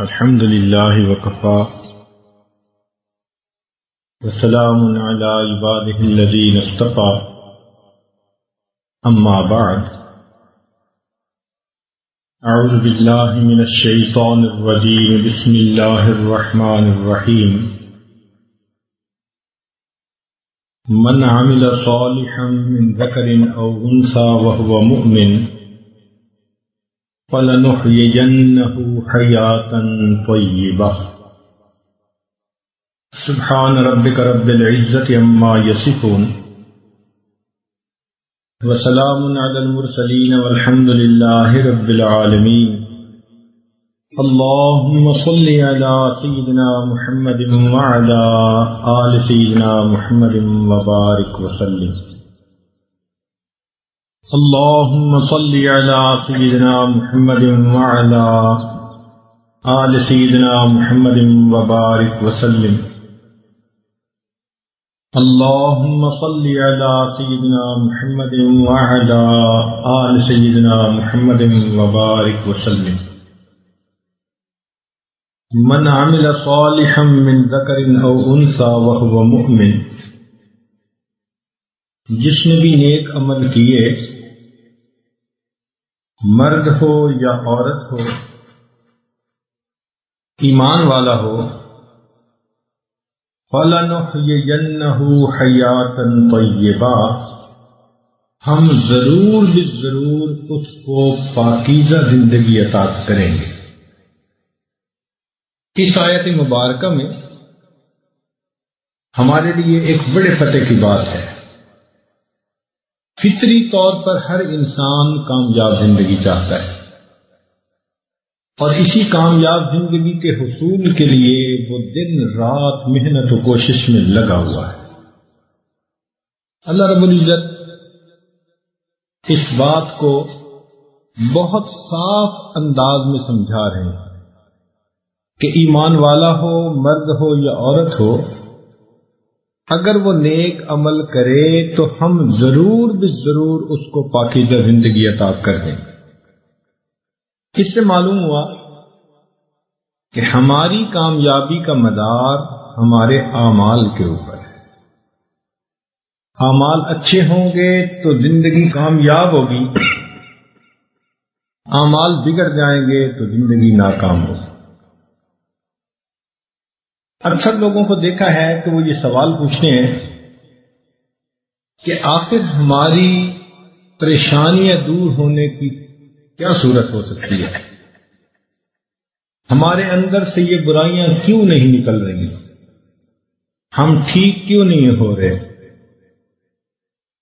الحمد لله وكفى. وسلام على عباده الذين اصطفى. أما بعد. أعوذ بالله من الشيطان الرجيم. بسم الله الرحمن الرحيم. من عمل صالحا من ذكر أو أنثى وهو مؤمن فلنحيينه حياة طيبة. سبحان ربك رب العزة عما يصفون. وسلام على المرسلين والحمد لله رب العالمين. اللهم صل على سيدنا محمد وعلى آل سيدنا محمد وبارك وسلم. اللهم صل على سيدنا محمد وعلى آل سيدنا محمد وبارك وسلم. اللهم صل على سيدنا محمد وعلى آل سيدنا محمد وبارك وسلم. من عمل صالحا من ذكر أو أنثى وهو مؤمن. جس نے بھی نیک عمل کیے مرد ہو یا عورت ہو، ایمان والا ہو حیاتن طیبہ ہم ضرور ضرور اس کو پاکیزہ زندگی عطا کریں گے۔ اس آیت مبارکہ میں ہمارے لیے ایک بڑے فتح کی بات ہے۔ فطری طور پر ہر انسان کامیاب زندگی چاہتا ہے۔ اور اسی کامیاب زندگی کے حصول کے لیے وہ دن رات محنت و کوشش میں لگا ہوا ہے۔ اللہ رب العزت اس بات کو بہت صاف انداز میں سمجھا رہے ہیں کہ ایمان والا ہو، مرد ہو یا عورت ہو اگر وہ نیک عمل کرے تو ہم ضرور بھی ضرور اس کو پاکیزہ زندگی عطا کر دیں گے۔ اس سے معلوم ہوا کہ ہماری کامیابی کا مدار ہمارے اعمال کے اوپر ہے۔ اعمال اچھے ہوں گے تو زندگی کامیاب ہوگی۔ اعمال بگڑ جائیں گے تو زندگی ناکام ہوگی۔ اکثر لوگوں کو دیکھا ہے کہ وہ یہ سوال پوچھتے ہیں کہ آخر ہماری پریشانیاں دور ہونے کی کیا صورت ہو سکتی ہے؟ ہمارے اندر سے یہ برائیاں کیوں نہیں نکل رہی؟ ہم ٹھیک کیوں نہیں ہو رہے؟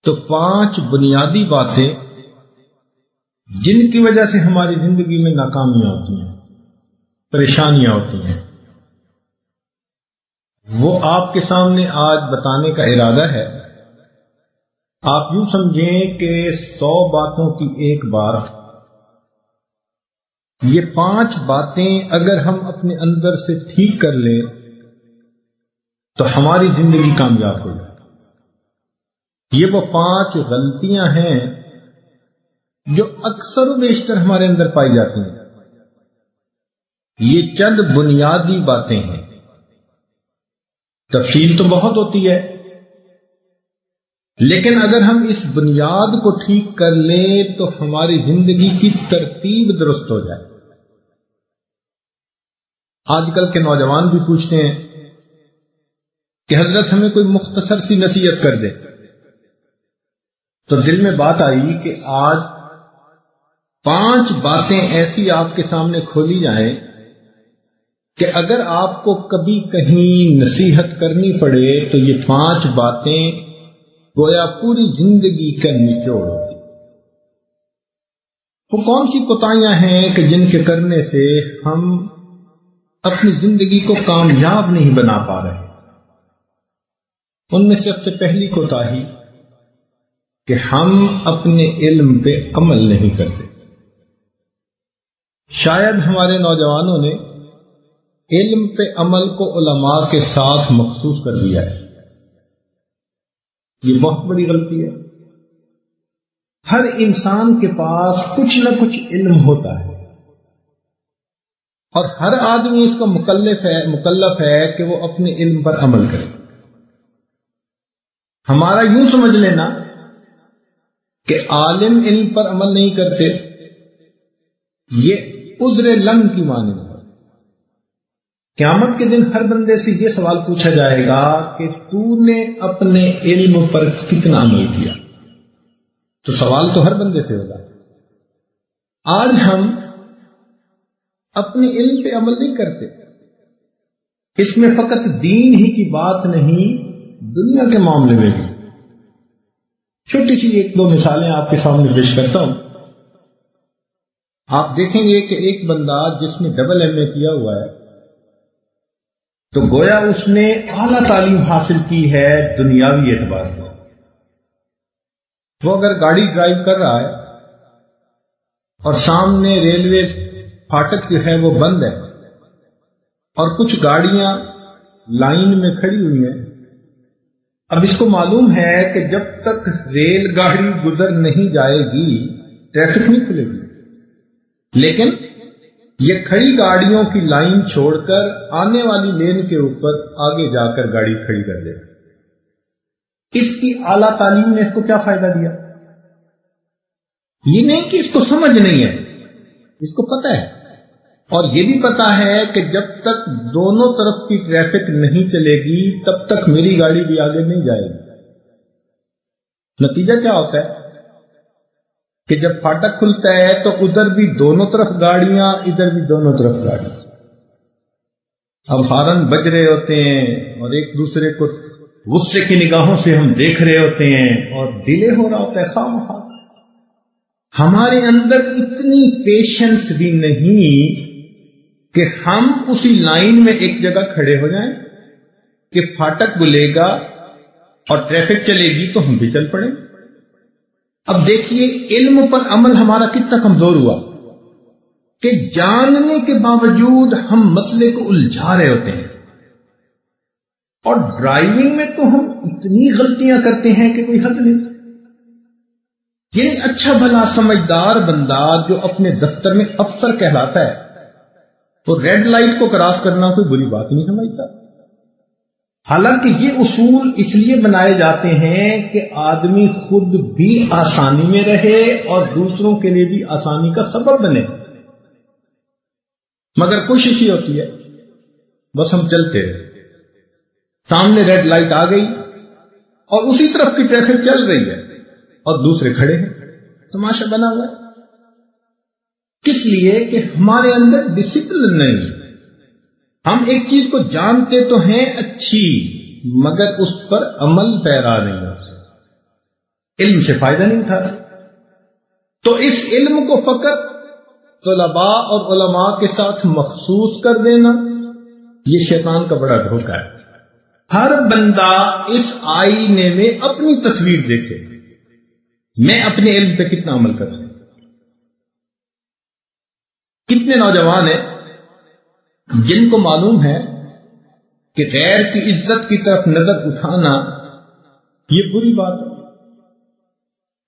تو پانچ بنیادی باتیں جن کی وجہ سے ہماری زندگی میں ناکامیاں ہوتی ہیں، پریشانیاں ہوتی ہیں۔ وہ آپ کے سامنے آج بتانے کا ارادہ ہے۔ آپ یوں سمجھیں کہ سو باتوں کی ایک بار۔ یہ پانچ باتیں اگر ہم اپنے اندر سے ٹھیک کر لیں، تو ہماری زندگی کامیاب ہو جائے یہ وہ پانچ غلطیاں ہیں جو اکثر و بیشتر ہمارے اندر پائی جاتی ہیں۔ یہ چند بنیادی باتیں ہیں۔ تفصیل تو بہت ہوتی ہے۔ لیکن اگر ہم اس بنیاد کو ٹھیک کر لیں تو ہماری زندگی کی ترتیب درست ہو جائے۔ آج کل کے نوجوان بھی پوچھتے ہیں کہ حضرت ہمیں کوئی مختصر سی نصیحت کر دے۔ تو دل میں بات آئی کہ آج پانچ باتیں ایسی آپ کے سامنے کھولی جائیں کہ اگر آپ کو کبھی کہیں نصیحت کرنی پڑے تو یہ پانچ باتیں گویا پوری زندگی کا نچوڑ وہ کون سی کوتاہیاں ہیں کہ جن کے کرنے سے ہم اپنی زندگی کو کامیاب نہیں بنا پا رہے؟ ان میں سب سے پہلی کوتا کہ ہم اپنے علم پہ عمل نہیں کرتے۔ شاید ہمارے نوجوانوں نے علم پہ عمل کو علماء کے ساتھ مخصوص کر دیا ہے۔ یہ بہت بڑی غلطی ہے۔ ہر انسان کے پاس کچھ نہ کچھ علم ہوتا ہے۔ اور ہر آدمی اس کا مکلف ہے مکلف ہے کہ وہ اپنے علم پر عمل کرے۔ ہمارا یوں سمجھ لینا کہ عالم علم پر عمل نہیں کرتے، یہ عذر لنگ کی معنی ہے۔ قیامت کے دن ہر بندے سے یہ سوال پوچھا جائے گا کہ تو نے اپنے علم پر کتنا عمل کیا تو سوال تو ہر بندے سے ہوگا۔ آج ہم اپنے علم پہ عمل نہیں کرتے۔ اس میں فقط دین ہی کی بات نہیں، دنیا کے معاملے میں بھی۔ چھوٹی سی ایک دو مثالیں آپ کے سامنے پیش کرتا ہوں۔ آپ دیکھیں گے کہ ایک بندہ جس نے ڈبل ایم اے کیا ہوا ہے تو گویا اس نے اعلی تعلیم حاصل کی ہے دنیاوی اعتبار سے۔ وہ اگر گاڑی ڈرائیو کر رہا ہے اور سامنے ریلوے فاٹک جو ہے وہ بند ہے اور کچھ گاڑیاں لائن میں کھڑی ہوئی ہیں، اب اس کو معلوم ہے کہ جب تک ریل گاڑی گزر نہیں جائے گی، ٹریفک نہیں کھلے گی۔ لیکن یہ کھڑی گاڑیوں کی لائن چھوڑ کر آنے والی لین کے اوپر آگے جا کر گاڑی کھڑی کر دے۔ اس کی اعلی تعلیم نے اس کو کیا فائدہ دیا؟ یہ نہیں کہ اس کو سمجھ نہیں ہے، اس کو پتہ ہے۔ اور یہ بھی پتا ہے کہ جب تک دونوں طرف کی ٹریفک نہیں چلے گی، تب تک میری گاڑی بھی آگے نہیں جائے گی۔ نتیجہ کیا ہوتا ہے؟ کہ جب پھاٹک کھلتا ہے تو ادھر بھی دونوں طرف گاڑیاں، ادھر بھی دونوں طرف گاڑیاں اب ہارن بج رہے ہوتے ہیں اور ایک دوسرے کو غصے کی نگاہوں سے ہم دیکھ رہے ہوتے ہیں اور ڈیلے ہو رہا ہوتا ہے خام ہمارے اندر اتنی پیشنس بھی نہیں کہ ہم اسی لائن میں ایک جگہ کھڑے ہو جائیں کہ پھاٹک بلے گا اور ٹریفک چلے گی تو ہم بھی چل پڑیں۔ اب دیکھیے علم پر عمل ہمارا کتنا کمزور ہوا کہ جاننے کے باوجود ہم مسئلے کو الجھا رہے ہوتے ہیں اور ڈرائیونگ میں تو ہم اتنی غلطیاں کرتے ہیں کہ کوئی حد نہیں۔ یہ اچھا بھلا سمجھدار بندہ جو اپنے دفتر میں افسر کہلاتا ہے تو ریڈ لائٹ کو کراس کرنا کوئی بری بات نہیں سمجھتا۔ حالانکہ یہ اصول اس لیے بنائے جاتے ہیں کہ آدمی خود بھی آسانی میں رہے اور دوسروں کے لیے بھی آسانی کا سبب بنے۔ مگر کوشش ہی ہوتی ہے، بس ہم چلتے رہے سامنے ریڈ لائٹ آ گئی اور اسی طرف کی ٹریفک چل رہی ہے اور دوسرے کھڑے ہیں۔ تماشا بنا ہوا کس لیے کہ ہمارے اندر ڈسپلن نہیں۔ ہے ہم ایک چیز کو جانتے تو ہیں اچھی، مگر اس پر عمل پیرا نہیں ہوتا علم سے فائدہ نہیں اٹھا تو اس علم کو فقط طلباء اور علماء کے ساتھ مخصوص کر دینا، یہ شیطان کا بڑا دھوکہ ہے۔ ہر بندہ اس آئینے میں اپنی تصویر دیکھے۔ میں اپنے علم پہ کتنا عمل کر سکوں کتنے نوجوان ہیں؟ جن کو معلوم ہے کہ غیر کی عزت کی طرف نظر اٹھانا یہ بری بات ہے۔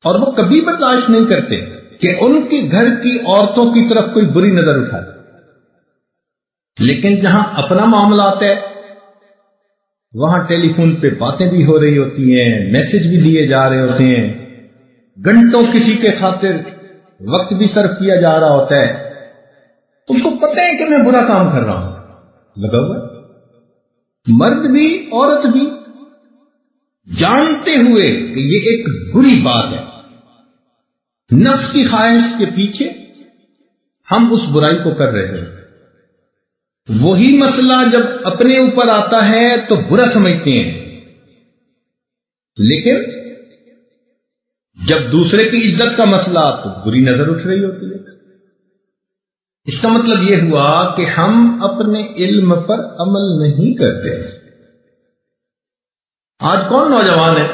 اور وہ کبھی برداشت نہیں کرتے کہ ان کے گھر کی عورتوں کی طرف کوئی بری نظر اٹھائے۔ لیکن جہاں اپنا معاملہ آتا ہے، وہاں ٹیلی فون پہ باتیں بھی ہو رہی ہوتی ہیں، میسج بھی دیے جا رہے ہوتے ہیں۔ گھنٹوں کسی کے خاطر وقت بھی صرف کیا جا رہا ہوتا ہے۔ ان کو پتہ ہے کہ میں برا کام کر رہا ہوں۔ لگا ہوا مرد بھی، عورت بھی۔ جانتے ہوئے کہ یہ ایک بری بات ہے۔ نفس کی خواہش کے پیچھے ہم اس برائی کو کر رہے ہیں۔ وہی مسئلہ جب اپنے اوپر آتا ہے تو برا سمجھتے ہیں۔ لیکن جب دوسرے کی عزت کا مسئلہ تو بری نظر اٹھ رہی ہوتی ہے۔ اس کا مطلب یہ ہوا کہ ہم اپنے علم پر عمل نہیں کرتے۔ آج کون نوجوان ہے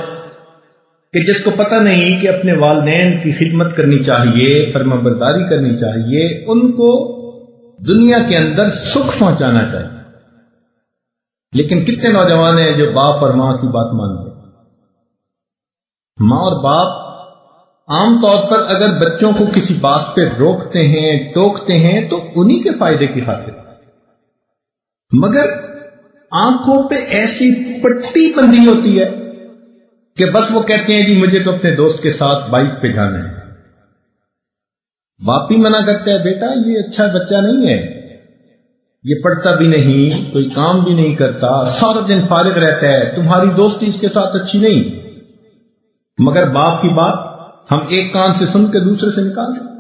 کہ جس کو پتہ نہیں کہ اپنے والدین کی خدمت کرنی چاہیے فرما برداری کرنی چاہیے، ان کو دنیا کے اندر سکھ پہنچانا چاہیے۔ لیکن کتنے نوجوان ہیں جو باپ اور ماں کی بات مانتے ماں اور باپ عام طور پر اگر بچوں کو کسی بات پہ روکتے ہیں، ٹوکتے ہیں، تو انہی کے فائدے کی خاطر۔ مگر آنکھوں پہ ایسی پٹی بندی ہوتی ہے کہ بس وہ کہتے ہیں جی مجھے تو اپنے دوست کے ساتھ بائک پہ جانا ہے۔ باپ ہی منع کرتا ہے، بیٹا، یہ اچھا بچہ نہیں ہے۔ یہ پڑھتا بھی نہیں، کوئی کام بھی نہیں کرتا، سارا دن فارغ رہتا ہے، تمہاری دوستی اس کے ساتھ اچھی نہیں۔ مگر باپ کی بات ہم ایک کان سے سن کے دوسرے سے نکال دیں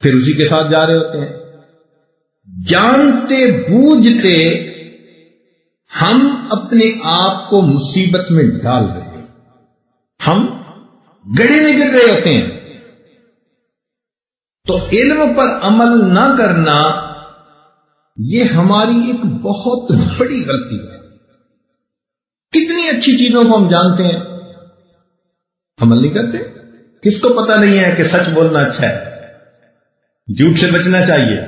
پھر اسی کے ساتھ جا رہے ہوتے ہیں۔ جانتے، بوجھتے ہم اپنے آپ کو مصیبت میں ڈال رہے ہیں۔ ہم گڑے میں گر رہے ہوتے ہیں۔ تو علم پر عمل نہ کرنا یہ ہماری ایک بہت بڑی غلطی ہے۔ کتنی اچھی چیزوں کو ہم جانتے ہیں۔ عمل نہیں کرتے۔ کس کو پتا نہیں ہے کہ سچ بولنا اچھا ہے؟ جھوٹ سے بچنا چاہیے۔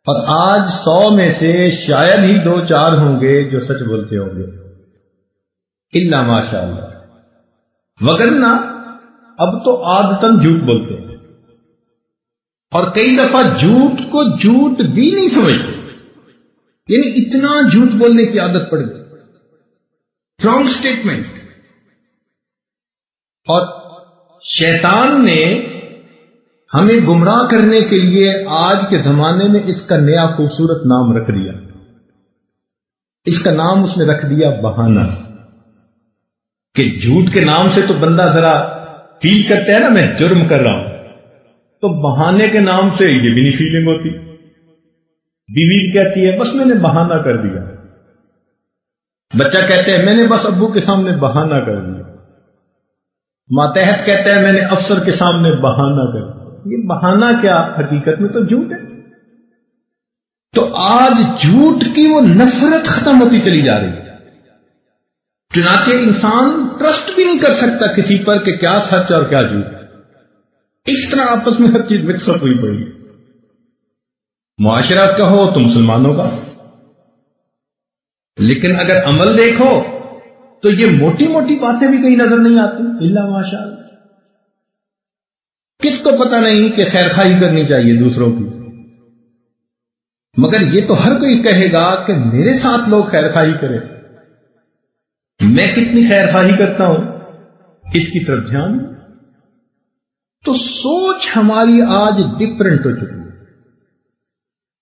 اور آج سو میں سے شاید ہی دو چار ہوں گے جو سچ بولتے ہوں گے۔ اللہ ماشاء اللہ وگرنا اب تو آدتن جھوٹ بولتے ہیں۔ اور کئی دفعہ جھوٹ کو جھوٹ بھی نہیں سمجھتے۔ یعنی اتنا جھوٹ بولنے کی عادت پڑ گئی۔ رانگ اسٹیٹمنٹ اور شیطان نے ہمیں گمراہ کرنے کے لیے آج کے زمانے میں اس کا نیا خوبصورت نام رکھ دیا۔ اس کا نام اس نے رکھ دیا بہانا کہ جھوٹ کے نام سے تو بندہ ذرا فیل کرتا ہے نا، میں جرم کر رہا ہوں۔ تو بہانے کے نام سے یہ بھی نہیں فیلنگ ہوتی۔ بیوی کہتی ہے، بس میں نے بہانہ کر دیا۔ بچہ کہتے ہیں میں نے بس ابو کے سامنے بہانہ کر دیا۔ ماتحت کہتا ہے میں نے افسر کے سامنے بہانہ کر یہ بہانہ کیا حقیقت میں تو جھوٹ ہے۔ تو آج جھوٹ کی وہ نفرت ختم ہوتی چلی جا رہی ہے۔ چنانچہ انسان ٹرسٹ بھی نہیں کر سکتا کسی پر کہ کیا سچ اور کیا جھوٹ۔ اس طرح آپس میں ہر چیز مکس اپ ہوئی پڑی معاشرہ کہو تو مسلمانوں کا۔ لیکن اگر عمل دیکھو تو یہ موٹی موٹی باتیں بھی کہیں نظر نہیں آتی؟ اللہ ماشاء اللہ کس کو پتا نہیں کہ خیر خواہی کرنی چاہیے دوسروں کی؟ مگر یہ تو ہر کوئی کہے گا کہ میرے ساتھ لوگ خیر خواہی کرے میں کتنی خیر خواہی کرتا ہوں؟ اس کی طرف دھیان۔ تو سوچ ہماری آج ڈفرنٹ ہو چکی۔ ہے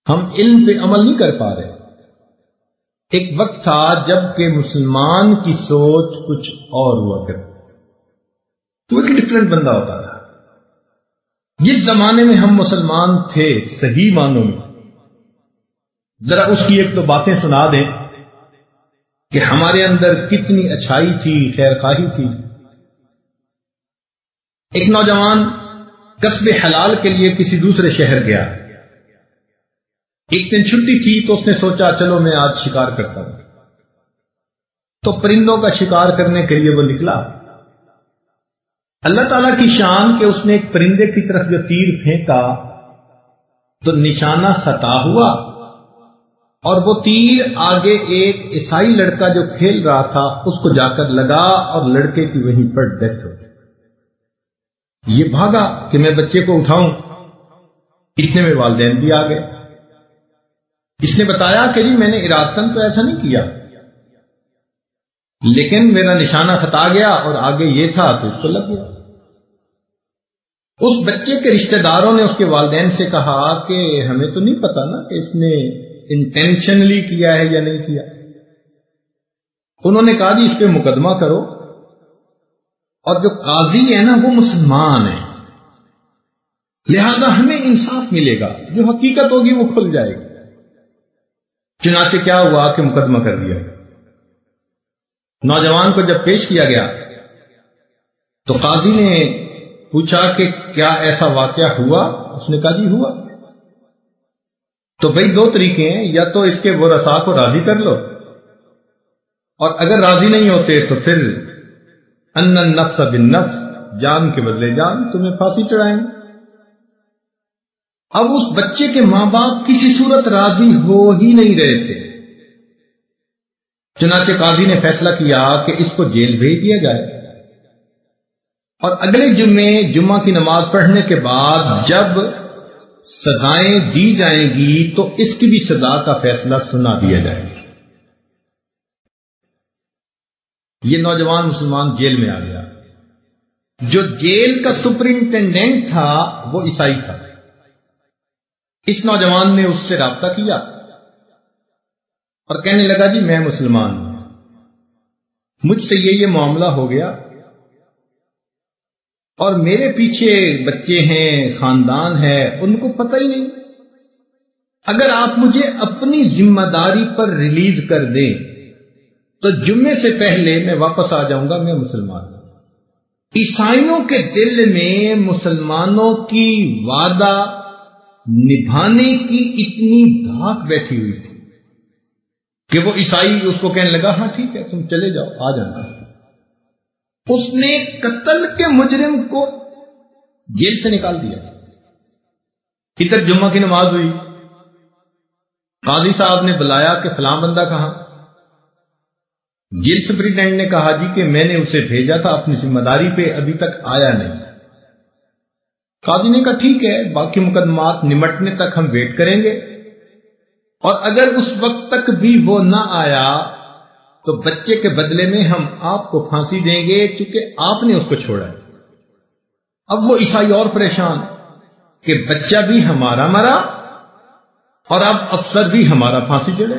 ہم علم پہ عمل نہیں کر پا رہے۔ ایک وقت تھا جبکہ مسلمان کی سوچ کچھ اور ہوا کرتی تو ایک ڈفرنٹ بندہ ہوتا تھا۔ جس زمانے میں ہم مسلمان تھے، صحیح معنوں میں۔ ذرا اس کی ایک تو باتیں سنا دیں کہ ہمارے اندر کتنی اچھائی تھی، خیر خواہی تھی۔ ایک نوجوان قصب حلال کے لیے کسی دوسرے شہر گیا۔ ایک دن چھٹی تھی تو اس نے سوچا، چلو میں آج شکار کرتا ہوں۔ تو پرندوں کا شکار کرنے کے لیے وہ نکلا۔ اللہ تعالی کی شان کہ اس نے ایک پرندے کی طرف جو تیر پھینکا، تو نشانہ خطا ہوا۔ اور وہ تیر آگے ایک عیسائی لڑکا جو کھیل رہا تھا، اس کو جا کر لگا اور لڑکے کی وہیں پر ڈیتھ ہو یہ بھاگا کہ میں بچے کو اٹھاؤں۔ اتنے میں والدین بھی آ گئے اس نے بتایا کہ جی میں نے ارادتن تو ایسا نہیں کیا۔ لیکن میرا نشانہ خطا گیا اور آگے یہ تھا تو اس کو لگ گیا۔ اس بچے کے رشتہ داروں نے اس کے والدین سے کہا کہ ہمیں تو نہیں پتا نا کہ اس نے انٹینشنلی کیا ہے یا نہیں کیا۔ انہوں نے کہا جی اس پہ مقدمہ کرو۔ اور جو قاضی ہے نا وہ مسلمان ہے۔ لہذا ہمیں انصاف ملے گا۔ جو حقیقت ہوگی وہ کھل جائے گی۔ چنانچہ کیا ہوا کہ مقدمہ کر دیا۔ نوجوان کو جب پیش کیا گیا تو قاضی نے پوچھا کہ کیا ایسا واقعہ ہوا؟ اس نے کہا جی ہوا۔ تو بھائی دو طریقے ہیں، یا تو اس کے وہ رسا کو راضی کر لو، اور اگر راضی نہیں ہوتے تو پھر ان نفس بن نفس جان کے بدلے جان، تمہیں پھانسی چڑھائیں۔ گے اب اس بچے کے ماں باپ کسی صورت راضی ہو ہی نہیں رہے تھے۔ چنانچہ قاضی نے فیصلہ کیا کہ اس کو جیل بھیج دیا جائے۔ اور اگلے جمعے، جمعہ کی نماز پڑھنے کے بعد جب سزائیں دی جائیں گی تو اس کی بھی سزا کا فیصلہ سنا دیا جائے گا۔ یہ نوجوان مسلمان جیل میں آ گیا۔ جو جیل کا سپرنٹینڈنٹ تھا، وہ عیسائی تھا۔ اس نوجوان نے اس سے رابطہ کیا اور کہنے لگا جی میں مسلمان ہوں. مجھ سے یہ یہ معاملہ ہو گیا اور میرے پیچھے بچے ہیں، خاندان ہے، ان کو پتہ ہی نہیں۔ اگر آپ مجھے اپنی ذمہ داری پر ریلیز کر دیں تو جمعے سے پہلے میں واپس آ جاؤں گا، میں مسلمان ہوں۔ عیسائیوں کے دل میں مسلمانوں کی وعدہ نبھانے کی اتنی دھاک بیٹھی ہوئی تھی کہ وہ عیسائی اس کو کہنے لگا ہاں ٹھیک ہے، تم چلے جاؤ، آ جانا اس نے قتل کے مجرم کو جیل سے نکال دیا۔ ادھر جمعہ کی نماز ہوئی۔ قاضی صاحب نے بلایا کہ فلاں بندہ کہاں۔ جیل سپرنٹینڈنٹ نے کہا جی کہ میں نے اسے بھیجا تھا، اپنی ذمہ داری پہ ابھی تک آیا نہیں۔ قاضی نے کہا، ٹھیک ہے، باقی مقدمات نمٹنے تک ہم ویٹ کریں گے۔ اور اگر اس وقت تک بھی وہ نہ آیا، تو بچے کے بدلے میں ہم آپ کو پھانسی دیں گے، چونکہ آپ نے اس کو چھوڑا ہے۔ اب وہ عیسائی اور پریشان کہ بچہ بھی ہمارا مرا اور اب افسر بھی ہمارا پھانسی چڑھے۔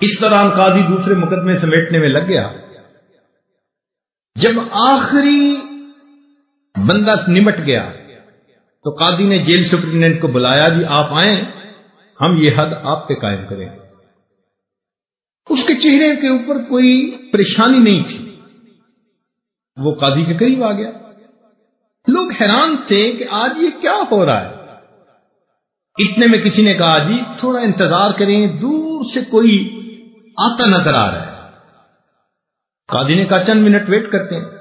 اس دوران قاضی دوسرے مقدمے سمیٹنے میں لگ گیا۔ جب آخری بندہ نمٹ گیا تو قاضی نے جیل سپرنٹینڈنٹ کو بلایا جی آپ آئیں، ہم یہ حد آپ پہ قائم کریں۔ اس کے چہرے کے اوپر کوئی پریشانی نہیں تھی۔ وہ قاضی کے قریب آ گیا۔ لوگ حیران تھے کہ آج یہ کیا ہو رہا ہے۔ اتنے میں کسی نے کہا جی تھوڑا انتظار کریں، دور سے کوئی آتا نظر آ رہا ہے۔ قاضی نے کہا، چند منٹ ویٹ کرتے ہیں۔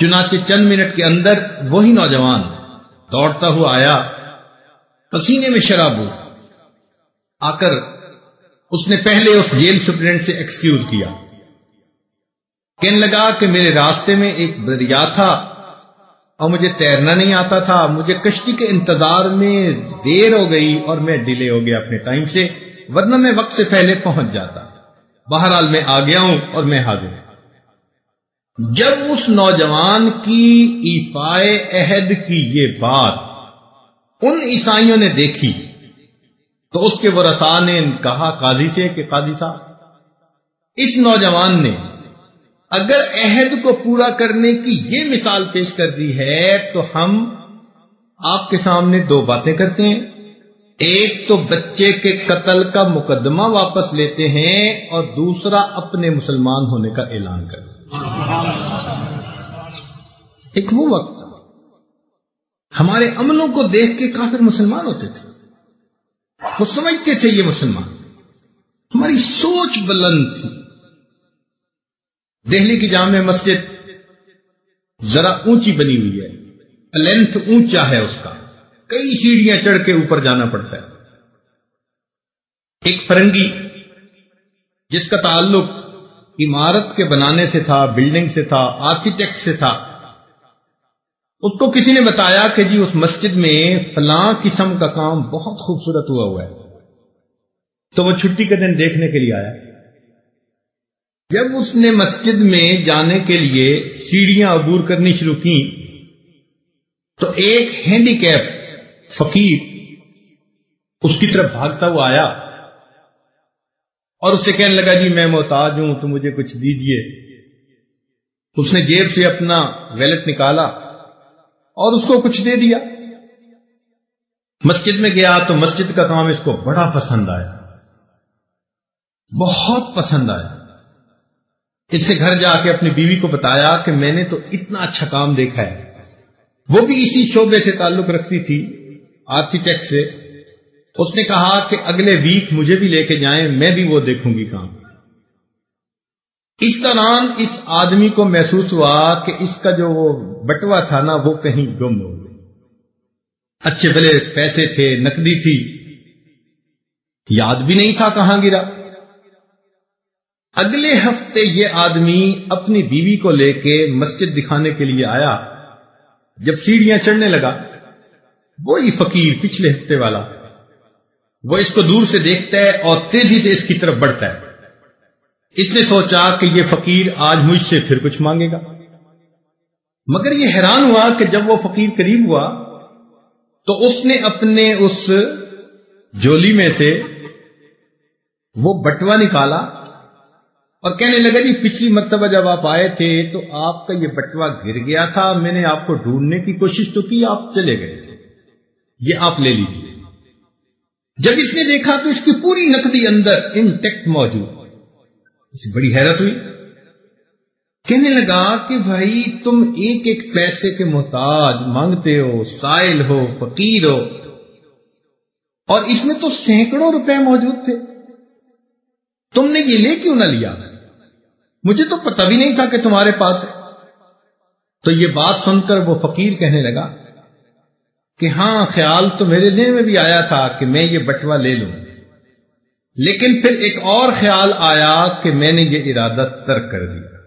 چنانچہ چند منٹ کے اندر وہی نوجوان دوڑتا ہوا آیا، پسینے میں شراب ہو۔ آ کر اس نے پہلے اس جیل سپرنٹ سے ایکسکیوز کیا۔ کہنے لگا کہ میرے راستے میں ایک دریا تھا اور مجھے تیرنا نہیں آتا تھا۔ مجھے کشتی کے انتظار میں دیر ہو گئی اور میں ڈیلے ہو گیا اپنے ٹائم سے، ورنہ میں وقت سے پہلے پہنچ جاتا۔ بہرحال میں آ گیا ہوں اور میں حاضر ہوں۔ جب اس نوجوان کی ایفائے عہد کی یہ بات ان عیسائیوں نے دیکھی، تو اس کے ورسا نے کہا قاضی سے کہ قاضی صاحب، اس نوجوان نے اگر عہد کو پورا کرنے کی یہ مثال پیش کر دی ہے، تو ہم آپ کے سامنے دو باتیں کرتے ہیں۔ ایک تو بچے کے قتل کا مقدمہ واپس لیتے ہیں اور دوسرا اپنے مسلمان ہونے کا اعلان کرتے ایک وہ وقت ہمارے عملوں کو دیکھ کے کافر مسلمان ہوتے تھے۔ وہ سمجھتے تھے یہ مسلمان۔ ہماری سوچ بلند تھی۔ دہلی کی جامع مسجد ذرا اونچی بنی ہوئی ہے۔ لینتھ اونچا ہے اس کا۔ کئی سیڑھیاں چڑھ کے اوپر جانا پڑتا ہے۔ ایک فرنگی جس کا تعلق عمارت کے بنانے سے تھا بلڈنگ سے تھا آرکیٹیکٹ سے تھا۔ اس کو کسی نے بتایا کہ جی اس مسجد میں فلاں قسم کا کام بہت خوبصورت ہوا ہوا ہے۔ تو وہ چھٹی کے دن دیکھنے کے لیے آیا۔ جب اس نے مسجد میں جانے کے لیے سیڑھیاں عبور کرنی شروع کی، تو ایک ہینڈی کیپ، فقیر، اس کی طرف بھاگتا ہوا آیا۔ اور اسے کہنے لگا جی میں محتاج ہوں، تو مجھے کچھ دیجیے اس نے جیب سے اپنا ویلٹ نکالا اور اس کو کچھ دے دیا۔ مسجد میں گیا تو مسجد کا کام اس کو بڑا پسند آیا۔ بہت پسند آیا۔ اس نے گھر جا کے اپنی بیوی کو بتایا کہ میں نے تو اتنا اچھا کام دیکھا ہے۔ وہ بھی اسی شعبے سے تعلق رکھتی تھی آرکیٹیکٹ سے۔ اس نے کہا کہ اگلے ویک مجھے بھی لے کے جائیں، میں بھی وہ دیکھوں گی کام۔ اس دوران اس آدمی کو محسوس ہوا کہ اس کا جو وہ بٹوا تھا نا، وہ کہیں گم ہو گئی اچھے بھلے پیسے تھے، نقدی تھی۔ یاد بھی نہیں تھا کہاں گرا۔ اگلے ہفتے یہ آدمی اپنی بیوی کو لے کے مسجد دکھانے کے لیے آیا، جب سیڑھیاں چڑھنے لگا۔ وہی فقیر پچھلے ہفتے والا۔ وہ اس کو دور سے دیکھتا ہے اور تیزی سے اس کی طرف بڑھتا ہے۔ اس نے سوچا کہ یہ فقیر آج مجھ سے پھر کچھ مانگے گا۔ مگر یہ حیران ہوا کہ جب وہ فقیر قریب ہوا تو اس نے اپنے اس جولی میں سے وہ بٹوا نکالا اور کہنے لگا جی پچھلی مرتبہ جب آپ آئے تھے تو آپ کا یہ بٹوا گر گیا تھا، میں نے آپ کو ڈھونڈنے کی کوشش تو کی، آپ چلے گئے۔ تھے یہ آپ لے لیجیے جب اس نے دیکھا تو اس کی پوری نقدی اندر انٹیکٹ موجود اسے بڑی حیرت ہوئی۔ کہنے لگا کہ بھائی، تم ایک ایک پیسے کے محتاج، مانگتے ہو، سائل ہو، فقیر ہو۔ اور اس میں تو سینکڑوں روپے موجود تھے۔ تم نے یہ لے کیوں نہ لیا؟ مجھے تو پتہ بھی نہیں تھا کہ تمہارے پاس ہے۔ تو یہ بات سن کر وہ فقیر کہنے لگا کہ ہاں خیال تو میرے ذہن میں بھی آیا تھا کہ میں یہ بٹوا لے لوں۔ لیکن پھر ایک اور خیال آیا کہ میں نے یہ ارادہ ترک کر دیا۔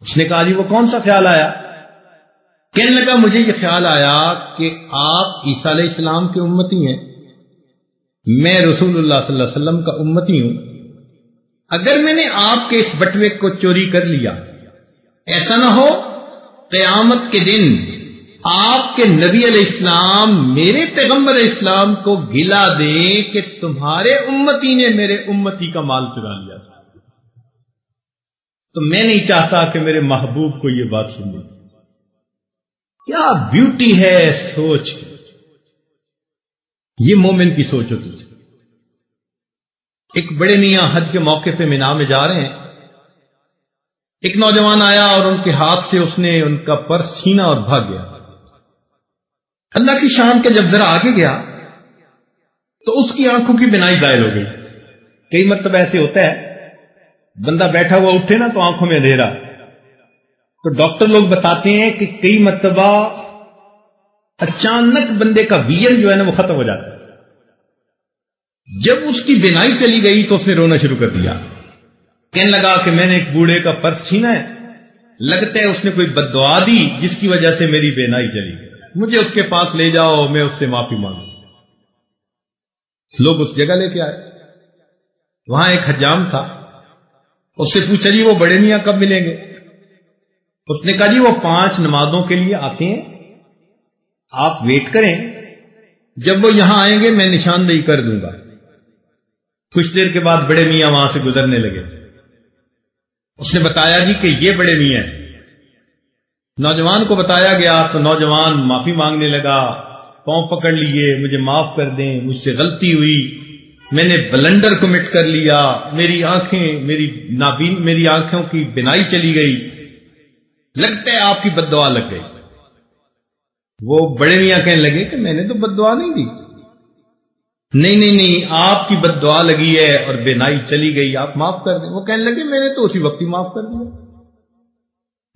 اس نے کہا جی وہ کون سا خیال آیا؟ کہنے لگا، مجھے یہ خیال آیا کہ آپ عیسیٰ علیہ السلام کے امتی ہیں۔ میں رسول اللہ صلی اللہ علیہ وسلم کا امتی ہوں۔ اگر میں نے آپ کے اس بٹوے کو چوری کر لیا، ایسا نہ ہو، قیامت کے دن آپ کے نبی علیہ السلام میرے پیغمبر اسلام کو گلا دے کہ تمہارے امتی نے میرے امتی کا مال چرا لیا تھا۔ تو میں نہیں چاہتا کہ میرے محبوب کو یہ بات سنی کیا بیوٹی ہے سوچ۔ یہ مومن کی سوچ ہوتی ایک بڑے میاں حد کے موقع پہ مینا میں جا رہے ہیں۔ ایک نوجوان آیا اور ان کے ہاتھ سے اس نے ان کا پرس چھینا اور بھاگ گیا۔ اللہ کی شان کے جب ذرا آگے گیا تو اس کی آنکھوں کی بنائی دائل ہو گئی۔ کئی مرتبہ ایسے ہوتا ہے، بندہ بیٹھا ہوا اٹھے نا تو آنکھوں میں اندھیرا۔ تو ڈاکٹر لوگ بتاتے ہیں کہ کئی مرتبہ اچانک بندے کا ویژن جو ہے نا وہ ختم ہو جاتا ہے۔ جب اس کی بینائی چلی گئی تو اس نے رونا شروع کر دیا۔ کہنے لگا کہ میں نے ایک بوڑھے کا پرس چھینا ہے۔ لگتا ہے اس نے کوئی بدعا دی جس کی وجہ سے میری بینائی چلی گئی۔ مجھے اس کے پاس لے جاؤ، میں اس سے معافی مانگوں لوگ اس جگہ لے کے آئے۔ وہاں ایک حجام تھا۔ اس سے پوچھا جی وہ بڑے میاں کب ملیں گے؟ اس نے کہا جی وہ پانچ نمازوں کے لیے آتے ہیں۔ آپ ویٹ کریں۔ جب وہ یہاں آئیں گے، میں نشاندہی کر دوں گا۔ کچھ دیر کے بعد بڑے میاں وہاں سے گزرنے لگے۔ اس نے بتایا جی کہ یہ بڑے میاں ہیں۔ نوجوان کو بتایا گیا تو نوجوان معافی مانگنے لگا، پاؤں پکڑ لیے، مجھے معاف کر دیں، مجھ سے غلطی ہوئی۔ میں نے بلنڈر کمٹ کر لیا، میری آنکھیں، میری نابین، میری آنکھوں کی بنائی چلی گئی۔ لگتا ہے آپ کی بد دعا لگ گئی۔ وہ بڑے میاں کہنے لگے کہ میں نے تو بد دعا نہیں دی۔ نہیں نہیں نہیں، آپ کی بد دعا لگی ہے اور بینائی چلی گئی، آپ معاف کر دیں۔ وہ کہنے لگے، میں نے تو اسی وقت ہی معاف کر دیا۔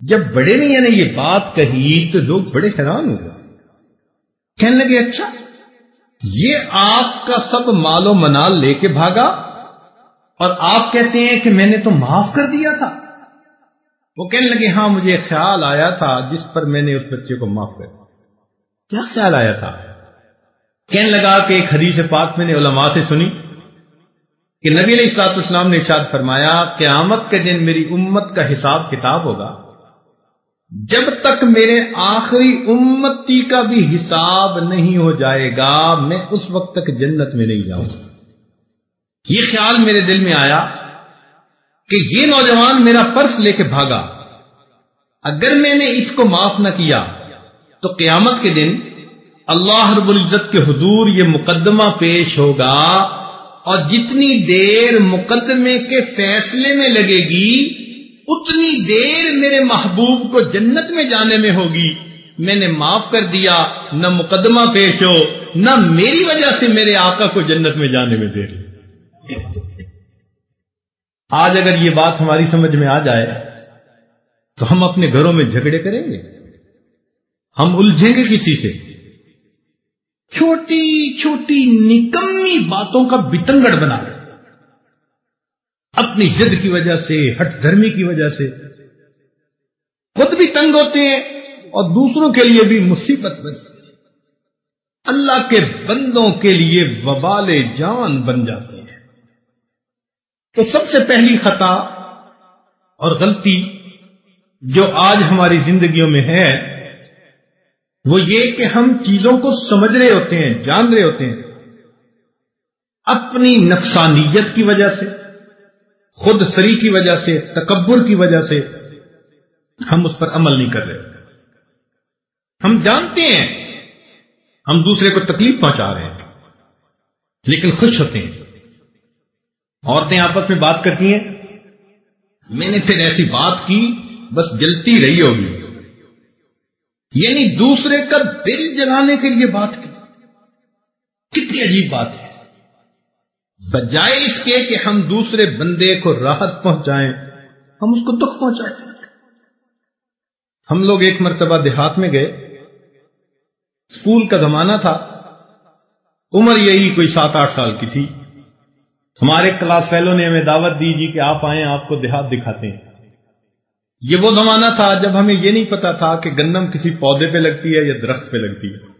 جب بڑے میاں نے یعنی یہ بات کہی تو لوگ بڑے حیران ہو گئے۔ کہنے لگے اچھا یہ آپ کا سب مال و منال لے کے بھاگا اور آپ کہتے ہیں کہ میں نے تو معاف کر دیا تھا۔ وہ کہنے لگے ہاں مجھے خیال آیا تھا جس پر میں نے اس بچے کو معاف کر دیا۔ کیا خیال آیا تھا؟ کہنے لگا کہ ایک حدیث پاک میں نے علماء سے سنی کہ نبی علیہ السلاط اسلام نے ارشاد فرمایا، قیامت کے دن میری امت کا حساب کتاب ہوگا۔ جب تک میرے آخری امتی کا بھی حساب نہیں ہو جائے گا، میں اس وقت تک جنت میں نہیں جاؤں۔ یہ خیال میرے دل میں آیا کہ یہ نوجوان میرا پرس لے کے بھاگا۔ اگر میں نے اس کو معاف نہ کیا، تو قیامت کے دن اللہ رب العزت کے حضور یہ مقدمہ پیش ہوگا اور جتنی دیر مقدمے کے فیصلے میں لگے گی اتنی دیر میرے محبوب کو جنت میں جانے میں ہوگی۔ میں نے معاف کر دیا، نہ مقدمہ پیش ہو، نہ میری وجہ سے میرے آقا کو جنت میں جانے میں دے آج اگر یہ بات ہماری سمجھ میں آ جائے، تو ہم اپنے گھروں میں جھگڑے کریں گے۔ ہم الجھیں گے کسی سے۔ چھوٹی چھوٹی نکمی باتوں کا بتنگڑ بنا۔ اپنی ضد کی وجہ سے، ہٹ دھرمی کی وجہ سے۔ خود بھی تنگ ہوتے ہیں اور دوسروں کے لیے بھی مصیبت بنتی اللہ کے بندوں کے لیے وبال جان بن جاتے ہیں۔ تو سب سے پہلی خطا اور غلطی جو آج ہماری زندگیوں میں ہے، وہ یہ کہ ہم چیزوں کو سمجھ رہے ہوتے ہیں، جان رہے ہوتے ہیں۔ اپنی نفسانیت کی وجہ سے خود سری کی وجہ سے، تکبر کی وجہ سے ہم اس پر عمل نہیں کر رہے۔ ہم جانتے ہیں، ہم دوسرے کو تکلیف پہنچا رہے ہیں، لیکن خوش ہوتے ہیں۔ عورتیں آپس میں بات کرتی ہیں، میں نے پھر ایسی بات کی، بس جلتی رہی ہوگی۔ یعنی دوسرے کا دل جلانے کے لیے بات کی۔ کتنی عجیب بات ہے۔ بجائے اس کے کہ ہم دوسرے بندے کو راحت پہنچائیں۔ ہم اس کو دکھ پہنچائیں۔ ہم لوگ ایک مرتبہ دیہات میں گئے۔ اسکول کا زمانہ تھا۔ عمر یہی کوئی سات آٹھ سال کی تھی۔ ہمارے کلاس فیلو نے ہمیں دعوت دی جی کہ آپ آئیں، آپ کو دیہات دکھاتے ہیں۔ یہ وہ زمانہ تھا جب ہمیں یہ نہیں پتا تھا کہ گندم کسی پودے پہ لگتی ہے یا درخت پہ لگتی ہے۔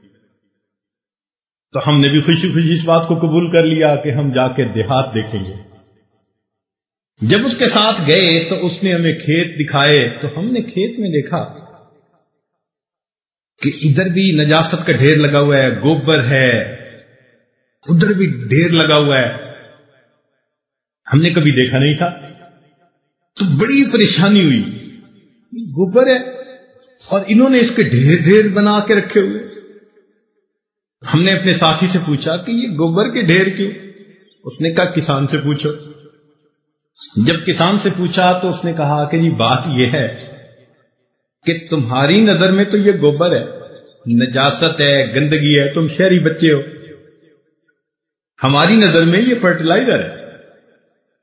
تو ہم نے بھی خوشی خوشی اس بات کو قبول کر لیا کہ ہم جا کے دیہات دیکھیں گے۔ جب اس کے ساتھ گئے تو اس نے ہمیں کھیت دکھائے تو ہم نے کھیت میں دیکھا کہ ادھر بھی نجاست کا ڈھیر لگا ہوا ہے، گوبر ہے، ادھر بھی ڈھیر لگا ہوا ہے۔ ہم نے کبھی دیکھا نہیں تھا۔ تو بڑی پریشانی ہوئی۔ گوبر ہے اور انہوں نے اس کے ڈھیر ڈھیر بنا کے رکھے ہوئے۔ ہم نے اپنے ساتھی سے پوچھا کہ یہ گوبر کے ڈھیر کیوں؟ اس نے کہا کسان سے پوچھو۔ جب کسان سے پوچھا تو اس نے کہا کہ جی بات یہ ہے کہ تمہاری نظر میں تو یہ گوبر ہے۔ نجاست ہے، گندگی ہے، تم شہری بچے ہو۔ ہماری نظر میں یہ فرٹیلائزر ہے۔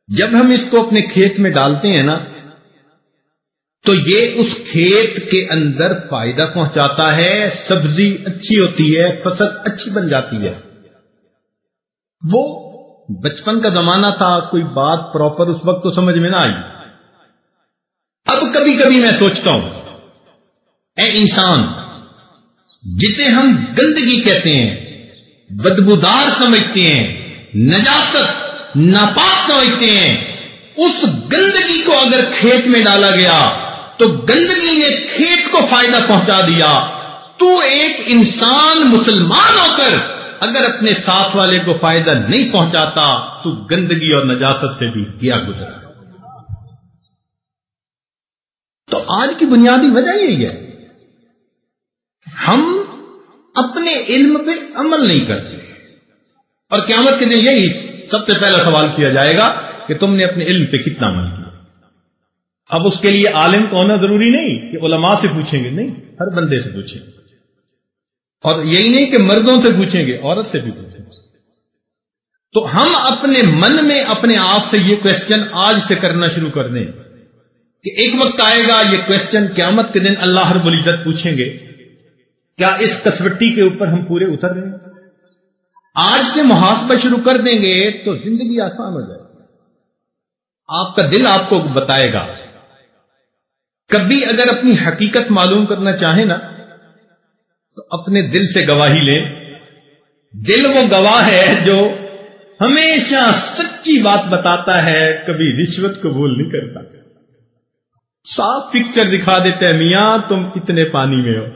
جب ہم اس کو اپنے کھیت میں ڈالتے ہیں نا تو یہ اس کھیت کے اندر فائدہ پہنچاتا ہے، سبزی اچھی ہوتی ہے، فصل اچھی بن جاتی ہے۔ وہ بچپن کا زمانہ تھا، کوئی بات پراپر اس وقت تو سمجھ میں نہ آئی۔ اب کبھی کبھی میں سوچتا ہوں، اے انسان، جسے ہم گندگی کہتے ہیں، بدبودار سمجھتے ہیں، نجاست، ناپاک سمجھتے ہیں، اس گندگی کو اگر کھیت میں ڈالا گیا تو گندگی نے کھیت کو فائدہ پہنچا دیا۔ تو ایک انسان مسلمان ہو کر اگر اپنے ساتھ والے کو فائدہ نہیں پہنچاتا، تو گندگی اور نجاست سے بھی گیا گزرا۔ تو آج کی بنیادی وجہ یہی ہے۔ ہم اپنے علم پہ عمل نہیں کرتے۔ اور قیامت کے دن یہی سب سے پہلا سوال کیا جائے گا کہ تم نے اپنے علم پہ کتنا عمل کیا؟ اب اس کے لیے عالم کو ہونا ضروری نہیں کہ علماء سے پوچھیں گے، نہیں، ہر بندے سے پوچھیں گے۔ اور یہی نہیں کہ مردوں سے پوچھیں گے، عورت سے بھی پوچھیں گے۔ تو ہم اپنے من میں اپنے آپ سے یہ کوشچن آج سے کرنا شروع کر دیں کہ ایک وقت آئے گا یہ کوشچن قیامت کے دن اللہ ہر العزت پوچھیں گے، کیا اس کسوٹی کے اوپر ہم پورے اتر رہے ہیں؟ آج سے محاسبہ شروع کر دیں گے تو زندگی آسان ہو جائے آپ کا دل آپ کو بتائے گا کبھی اگر اپنی حقیقت معلوم کرنا چاہیں نا، تو اپنے دل سے گواہی لیں۔ دل وہ گواہ ہے جو ہمیشہ سچی بات بتاتا ہے، کبھی رشوت قبول نہیں کرتا۔ صاف پکچر دکھا دیتے ہیں، میاں تم اتنے پانی میں ہو۔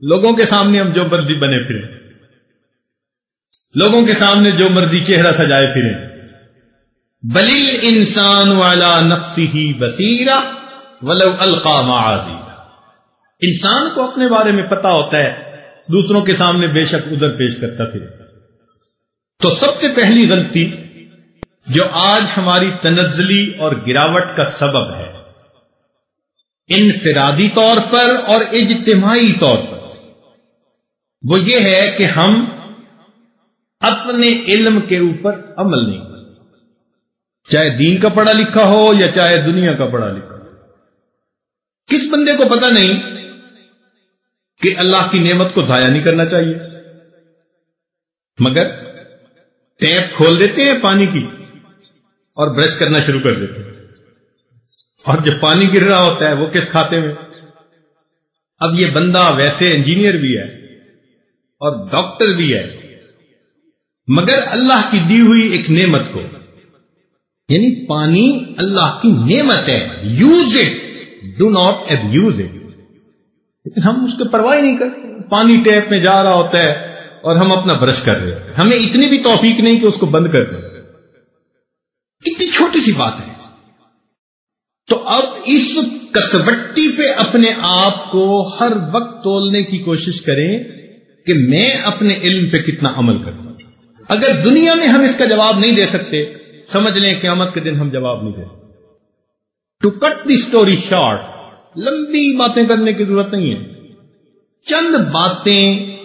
لوگوں کے سامنے ہم جو مرضی بنے پھریں۔ لوگوں کے سامنے جو مرضی چہرہ سجائے پھریں۔ بلیل انسان والا نفسی ہی بسیرا ولو القا معاذی. انسان کو اپنے بارے میں پتا ہوتا ہے، دوسروں کے سامنے بے شک ادھر پیش کرتا پھر تو سب سے پہلی غلطی جو آج ہماری تنزلی اور گراوٹ کا سبب ہے، انفرادی طور پر اور اجتماعی طور پر۔ وہ یہ ہے کہ ہم اپنے علم کے اوپر عمل نہیں کرتے۔ چاہے دین کا پڑھا لکھا ہو یا چاہے دنیا کا پڑھا لکھا کس بندے کو پتا نہیں کہ اللہ کی نعمت کو ضائع نہیں کرنا چاہیے؟ مگر ٹیپ کھول دیتے ہیں پانی کی اور برش کرنا شروع کر دیتے اور جو پانی گر رہا ہوتا ہے، وہ کس کھاتے میں اب یہ بندہ ویسے انجینئر بھی ہے اور ڈاکٹر بھی ہے، مگر اللہ کی دی ہوئی ایک نعمت کو یعنی پانی اللہ کی نعمت ہے use it do not abuse it لیکن ہم اس کو پرواہ نہیں کرتے پانی ٹیپ میں جا رہا ہوتا ہے اور ہم اپنا برش کر رہے ہیں۔ ہمیں اتنی بھی توفیق نہیں کہ اس کو بند کر دیں۔ کتنی چھوٹی سی بات ہے۔ تو اب اس کسبٹی پہ اپنے آپ کو ہر وقت تولنے کی کوشش کریں کہ میں اپنے علم پہ کتنا عمل کروں۔ اگر دنیا میں ہم اس کا جواب نہیں دے سکتے، سمجھ لیں قیامت کے دن ہم جواب نہیں دے سکتے۔ To cut the story short لمبی باتیں کرنے کی ضرورت نہیں ہے۔ چند باتیں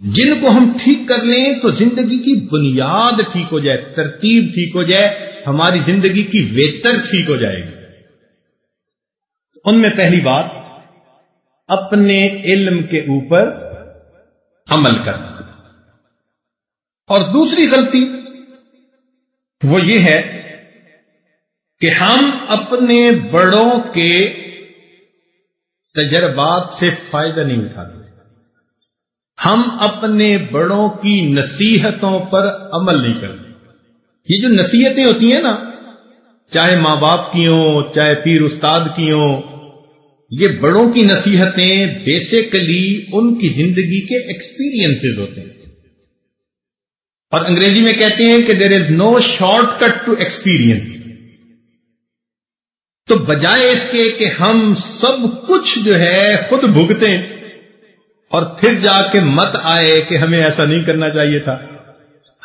جن کو ہم ٹھیک کر لیں تو زندگی کی بنیاد ٹھیک ہو جائے، ترتیب ٹھیک ہو جائے، ہماری زندگی کی ویتر ٹھیک ہو جائے گی۔ ان میں پہلی بات، اپنے علم کے اوپر عمل کرنا۔ اور دوسری غلطی وہ یہ ہے کہ ہم اپنے بڑوں کے تجربات سے فائدہ نہیں اٹھاتے۔ ہم اپنے بڑوں کی نصیحتوں پر عمل نہیں کرتے۔ یہ جو نصیحتیں ہوتی ہیں نا، چاہے ماں باپ کی ہوں، چاہے پیر استاد کی ہوں، یہ بڑوں کی نصیحتیں بیسیکلی ان کی زندگی کے ایکسپیرینس ہوتے ہیں۔ اور انگریزی میں کہتے ہیں کہ there is no shortcut to experience تو بجائے اس کے کہ ہم سب کچھ جو ہے خود بھگتیں اور پھر جا کے مت آئے کہ ہمیں ایسا نہیں کرنا چاہیے تھا،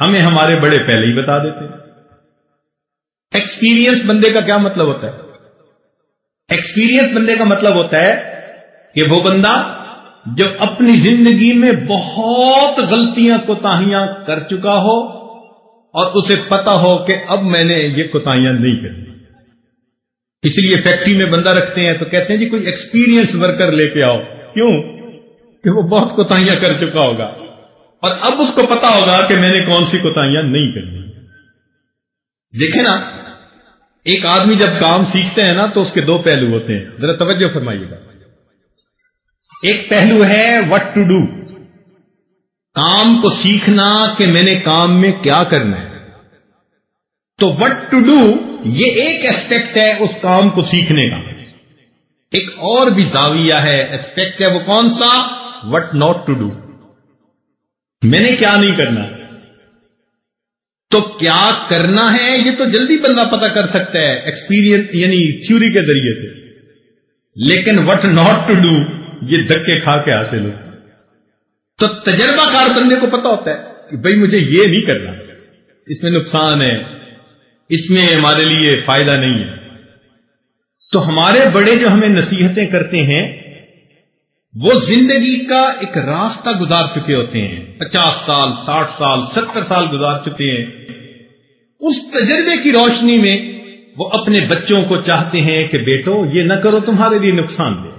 ہمیں ہمارے بڑے پہلے ہی بتا دیتے ایکسپیرئنس بندے کا کیا مطلب ہوتا ہے؟ ایکسپیرئنس بندے کا مطلب ہوتا ہے کہ وہ بندہ جو اپنی زندگی میں بہت غلطیاں کوتاہیاں کر چکا ہو اور اسے پتا ہو کہ اب میں نے یہ کوتاہیاں نہیں کرنی۔ اس لیے فیکٹری میں بندہ رکھتے ہیں تو کہتے ہیں جی کوئی ایکسپیرینس ورکر لے کے آؤ۔ کیوں؟ کہ وہ بہت کوتاہیاں کر چکا ہوگا۔ اور اب اس کو پتا ہوگا کہ میں نے کون سی کوتاہیاں نہیں کرنی۔ دیکھیں نا، ایک آدمی جب کام سیکھتے ہیں نا تو اس کے دو پہلو ہوتے ہیں۔ ذرا توجہ فرمائیے گا۔ ایک پہلو ہے وٹ ٹو ڈو کام کو سیکھنا کہ میں نے کام میں کیا کرنا ہے۔ تو وٹ ٹو ڈو یہ ایک اسپیکٹ ہے اس کام کو سیکھنے کا۔ ایک اور بھی زاویہ ہے اسپیکٹ ہے وہ کون سا؟ وٹ ناٹ ٹو ڈو میں نے کیا نہیں کرنا؟ تو کیا کرنا ہے؟ یہ تو جلدی بندہ پتا کر سکتا ہے ایکسپیرئنس یعنی تھیوری کے ذریعے سے۔ لیکن وٹ ناٹ ٹو ڈو یہ دکے کھا کے حاصل ہوتا تو تجربہ کار بندے کو پتا ہوتا ہے کہ بھائی مجھے یہ نہیں کرنا۔ اس میں نقصان ہے۔ اس میں ہمارے لیے فائدہ نہیں ہے۔ تو ہمارے بڑے جو ہمیں نصیحتیں کرتے ہیں، وہ زندگی کا ایک راستہ گزار چکے ہوتے ہیں۔ پچاس سال، ساٹھ سال، ستر سال گزار چکے ہیں۔ اس تجربے کی روشنی میں وہ اپنے بچوں کو چاہتے ہیں کہ بیٹو، یہ نہ کرو، تمہارے لیے نقصان دے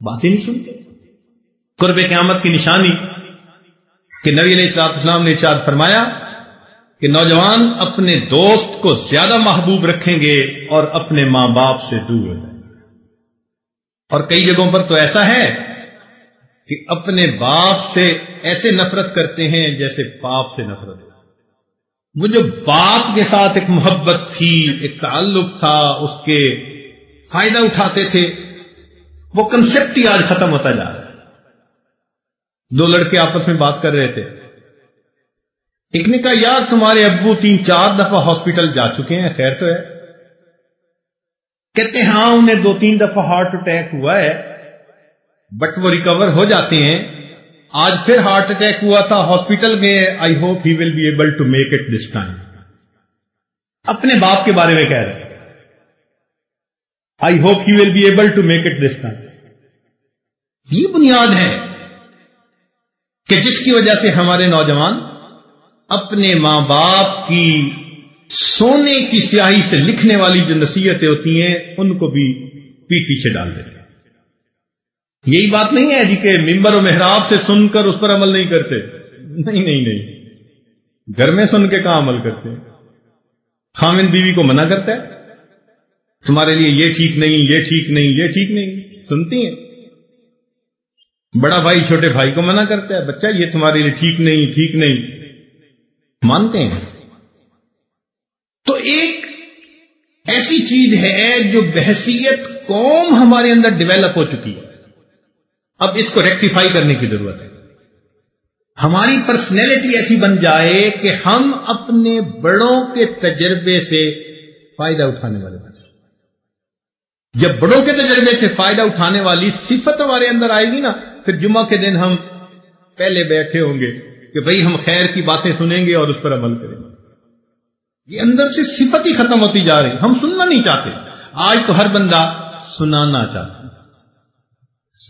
بات ہی نہیں سنتے۔ قرب قیامت کی نشانی کہ نبی علیہ السلاط اسلام نے ارشاد فرمایا کہ نوجوان اپنے دوست کو زیادہ محبوب رکھیں گے اور اپنے ماں باپ سے دور ہو جائیں اور کئی جگہوں پر تو ایسا ہے کہ اپنے باپ سے ایسے نفرت کرتے ہیں جیسے باپ سے نفرت وہ جو باپ کے ساتھ ایک محبت تھی، ایک تعلق تھا، اس کے فائدہ اٹھاتے تھے، وہ کنسپٹ ہی آج ختم ہوتا جا رہا ہے۔ دو لڑکے آپس میں بات کر رہے تھے۔ ایک نے کہا، یار تمہارے ابو تین چار دفعہ ہاسپٹل جا چکے ہیں، خیر تو ہے۔ کہتے ہیں ہاں انہیں دو تین دفعہ ہارٹ اٹیک ہوا ہے، بٹ وہ ریکور ہو جاتے ہیں۔ آج پھر ہارٹ اٹیک ہوا تھا، ہاسپٹل میں I hope he will be able to make it this time. اپنے باپ کے بارے میں کہہ رہے I hope he will be able to make it this time. یہ بنیاد ہے کہ جس کی وجہ سے ہمارے نوجوان اپنے ماں باپ کی سونے کی سیاہی سے لکھنے والی جو نصیحتیں ہوتی ہیں، ان کو بھی پیٹ پیچھے ڈال دیتے ہیں۔ یہی بات نہیں ہے جی کہ ممبر و محراب سے سن کر اس پر عمل نہیں کرتے۔ نہیں نہیں نہیں۔ گھر میں سن کے کہاں عمل کرتے خامن بیوی کو منع کرتا ہے؟ تمہارے لیے یہ ٹھیک نہیں، یہ ٹھیک نہیں، یہ ٹھیک نہیں۔ سنتی ہیں؟ بڑا بھائی چھوٹے بھائی کو منع کرتا ہے، بچہ یہ تمہارے لیے ٹھیک نہیں ٹھیک نہیں۔ مانتے ہیں۔ تو ایک ایسی چیز ہے جو بحثیت قوم ہمارے اندر ڈیولپ ہو چکی ہے۔ اب اس کو ریکٹیفائی کرنے کی ضرورت ہے۔ ہماری پرسنالٹی ایسی بن جائے کہ ہم اپنے بڑوں کے تجربے سے فائدہ اٹھانے والے بن جب بڑوں کے تجربے سے فائدہ اٹھانے والی صفت ہمارے اندر آئے گی نا، پھر جمعہ کے دن ہم پہلے بیٹھے ہوں گے۔ کہ بھئی ہم خیر کی باتیں سنیں گے اور اس پر عمل کریں گے۔ یہ اندر سے صفت ہی ختم ہوتی جا رہی۔ ہم سننا نہیں چاہتے۔ آج تو ہر بندہ سنانا چاہتا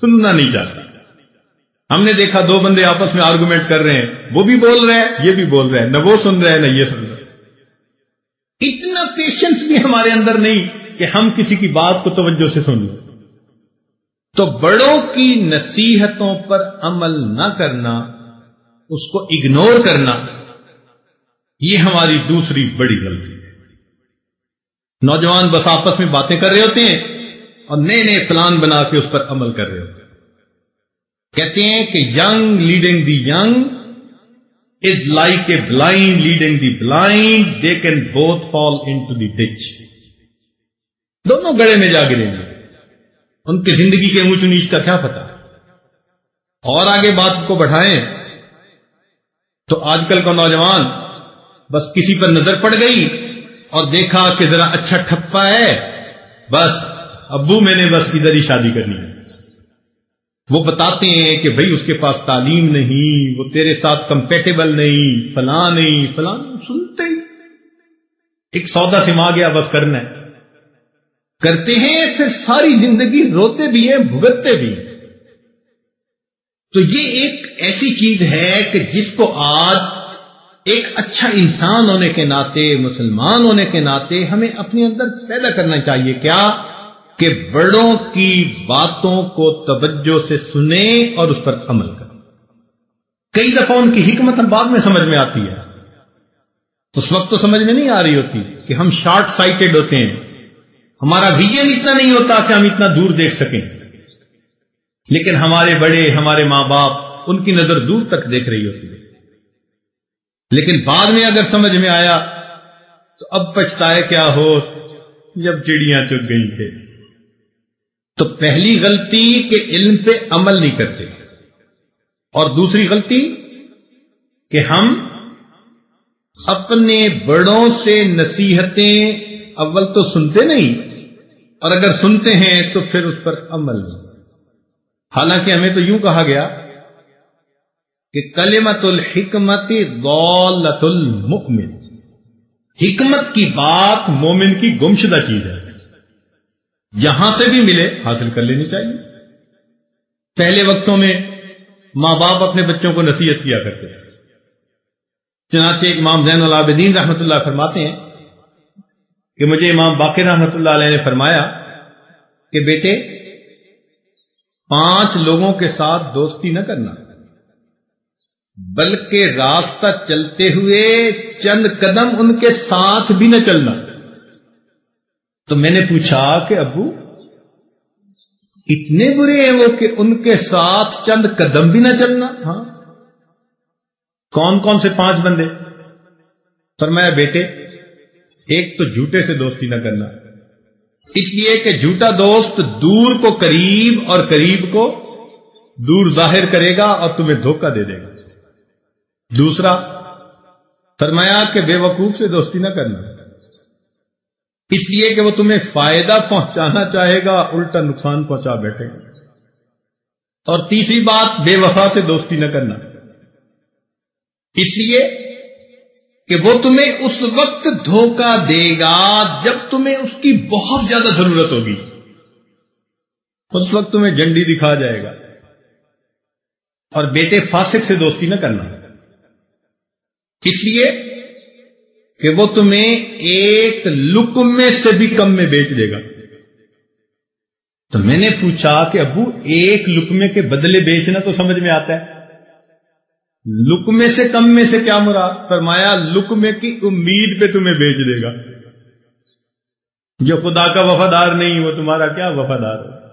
سننا نہیں چاہتا۔ ہم نے دیکھا دو بندے آپس میں آرگومنٹ کر رہے ہیں۔ وہ بھی بول رہے ہیں، یہ بھی بول رہے ہیں۔ نہ وہ سن رہے ہیں، نہ یہ سن رہے ہیں۔ اتنا پیشنس بھی ہمارے اندر نہیں کہ ہم کسی کی بات کو توجہ سے سن لیں تو بڑوں کی نصیحتوں پر عمل نہ کرنا اس کو اگنور کرنا یہ ہماری دوسری بڑی غلطی ہے۔ نوجوان بس آپس میں باتیں کر رہے ہوتے ہیں اور نئے نئے پلان بنا کے اس پر عمل کر رہے ہوتے ہیں۔ کہتے ہیں کہ young leading the young is like a blind leading the blind they can both fall into the ditch دونوں گڑے میں جا گریں گے ان کی زندگی کے اونچ نیچ کا کیا پتا اور آگے بات کو بڑھائیں۔ تو آج کل کا نوجوان بس کسی پر نظر پڑ گئی اور دیکھا کہ ذرا اچھا ٹھپا ہے، بس ابو میں نے بس ادھر ہی شادی کرنی ہے۔ وہ بتاتے ہیں کہ بھائی اس کے پاس تعلیم نہیں، وہ تیرے ساتھ کمپیٹیبل نہیں، فلاں نہیں، فلاں سنتے ہی۔ ایک سودا سما گیا، بس کرنا ہے۔ کرتے ہیں، پھر ساری زندگی روتے بھی ہیں، بھگتتے بھی ہیں۔ تو یہ ایک ایسی چیز ہے کہ جس کو آج ایک اچھا انسان ہونے کے ناطے، مسلمان ہونے کے ناطے ہمیں اپنے اندر پیدا کرنا چاہیے۔ کیا؟ کہ بڑوں کی باتوں کو توجہ سے سنیں اور اس پر عمل کریں۔ کئی دفعہ ان کی حکمت بعد میں سمجھ میں آتی ہے۔ اس وقت تو سمجھ میں نہیں آ رہی ہوتی کہ ہم شارٹ سائٹڈ ہوتے ہیں۔ ہمارا ویژن اتنا نہیں ہوتا کہ ہم اتنا دور دیکھ سکیں۔ لیکن ہمارے بڑے، ہمارے ماں باپ ان کی نظر دور تک دیکھ رہی ہوتی ہے۔ لیکن بعد میں اگر سمجھ میں آیا، تو اب پچھتائے کیا ہو؟ جب چڑیاں چگ گئی تھے۔ تو پہلی غلطی کہ علم پہ عمل نہیں کرتے۔ اور دوسری غلطی کہ ہم اپنے بڑوں سے نصیحتیں اول تو سنتے نہیں، اور اگر سنتے ہیں تو پھر اس پر عمل نہیں۔ حالانکہ ہمیں تو یوں کہا گیا کہ کلمت الحکمت دولت المؤمن حکمت کی بات مومن کی گمشدہ چیز ہے جہاں سے بھی ملے حاصل کر لینی چاہیے۔ پہلے وقتوں میں ماں باپ اپنے بچوں کو نصیحت کیا کرتے تھے۔ چنانچہ امام زین العابدین رحمت اللہ فرماتے ہیں کہ مجھے امام باقر رحمت اللہ علیہ نے فرمایا کہ بیٹے، پانچ لوگوں کے ساتھ دوستی نہ کرنا۔ بلکہ راستہ چلتے ہوئے چند قدم ان کے ساتھ بھی نہ چلنا۔ تو میں نے پوچھا کہ ابو، اتنے برے ہیں وہ کہ ان کے ساتھ چند قدم بھی نہ چلنا؟ ہاں۔ کون کون سے پانچ بندے؟ فرمایا بیٹے، ایک تو جھوٹے سے دوستی نہ کرنا۔ اس لیے کہ جھوٹا دوست دور کو قریب اور قریب کو دور ظاہر کرے گا اور تمہیں دھوکہ دے دے گا۔ دوسرا، فرمایا کہ بے وقوف سے دوستی نہ کرنا۔ اس لیے کہ وہ تمہیں فائدہ پہنچانا چاہے گا، الٹا نقصان پہنچا بیٹھے گا۔ اور تیسری بات، بے وفا سے دوستی نہ کرنا۔ اس لیے کہ وہ تمہیں اس وقت دھوکہ دے گا جب تمہیں اس کی بہت زیادہ ضرورت ہوگی۔ اس وقت تمہیں جنڈی دکھا جائے گا۔ اور بیٹے فاسق سے دوستی نہ کرنا۔ اس لیے؟ کہ وہ تمہیں ایک لکمے سے بھی کم میں بیچ دے گا۔ تو میں نے پوچھا کہ ابو، ایک لکمے کے بدلے بیچنا تو سمجھ میں آتا ہے۔ لکمے سے کم میں سے کیا مراد؟ فرمایا، لکمے کی امید پہ تمہیں بیچ دے گا۔ جو خدا کا وفادار نہیں، وہ تمہارا کیا وفادار ہو؟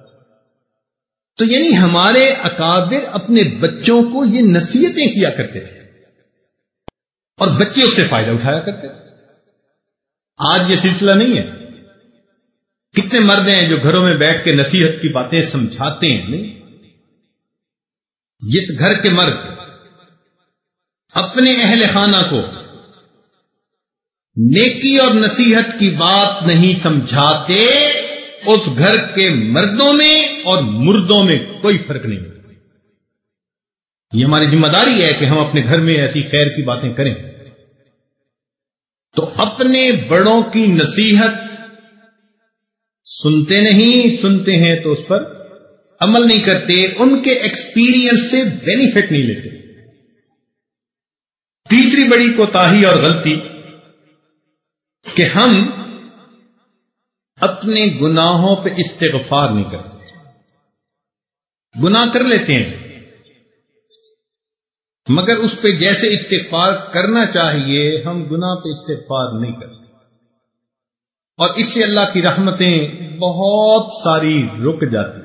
تو یعنی ہمارے اکابر اپنے بچوں کو یہ نصیحتیں کیا کرتے تھے۔ اور بچے اس سے فائدہ اٹھایا کرتے آج یہ سلسلہ نہیں ہے۔ کتنے مرد ہیں جو گھروں میں بیٹھ کے نصیحت کی باتیں سمجھاتے ہیں، نہیں۔ جس گھر کے مرد اپنے اہل خانہ کو نیکی اور نصیحت کی بات نہیں سمجھاتے، اس گھر کے مردوں میں اور مردوں میں کوئی فرق نہیں۔ یہ ہماری ذمہ داری ہے کہ ہم اپنے گھر میں ایسی خیر کی باتیں کریں۔ تو اپنے بڑوں کی نصیحت سنتے نہیں، سنتے ہیں تو اس پر عمل نہیں کرتے، ان کے ایکسپیرئنس سے بینیفٹ نہیں لیتے۔ تیسری بڑی کوتاہی اور غلطی کہ ہم اپنے گناہوں پہ استغفار نہیں کرتے۔ گناہ کر لیتے ہیں۔ مگر اس پہ جیسے استغفار کرنا چاہیے، ہم گناہ پہ استغفار نہیں کرتے۔ اور اس سے اللہ کی رحمتیں بہت ساری رک جاتی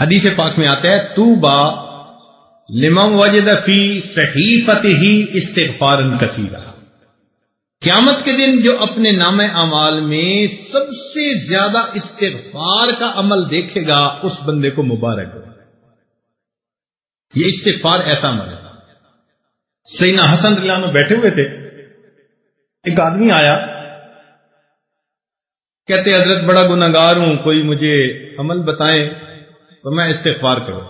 حدیث پاک میں آتا ہے تو با لمم وجد فی صحیفت ہی استغفار کثیرہ قیامت کے دن جو اپنے نام اعمال میں سب سے زیادہ استغفار کا عمل دیکھے گا، اس بندے کو مبارک ہو۔ یہ استغفار ایسا عمل ہے۔ سینا حسن اللہ میں بیٹھے ہوئے تھے۔ ایک آدمی آیا۔ کہتے، حضرت، بڑا گناگار ہوں، کوئی مجھے عمل بتائیں تو میں استغفار کروں۔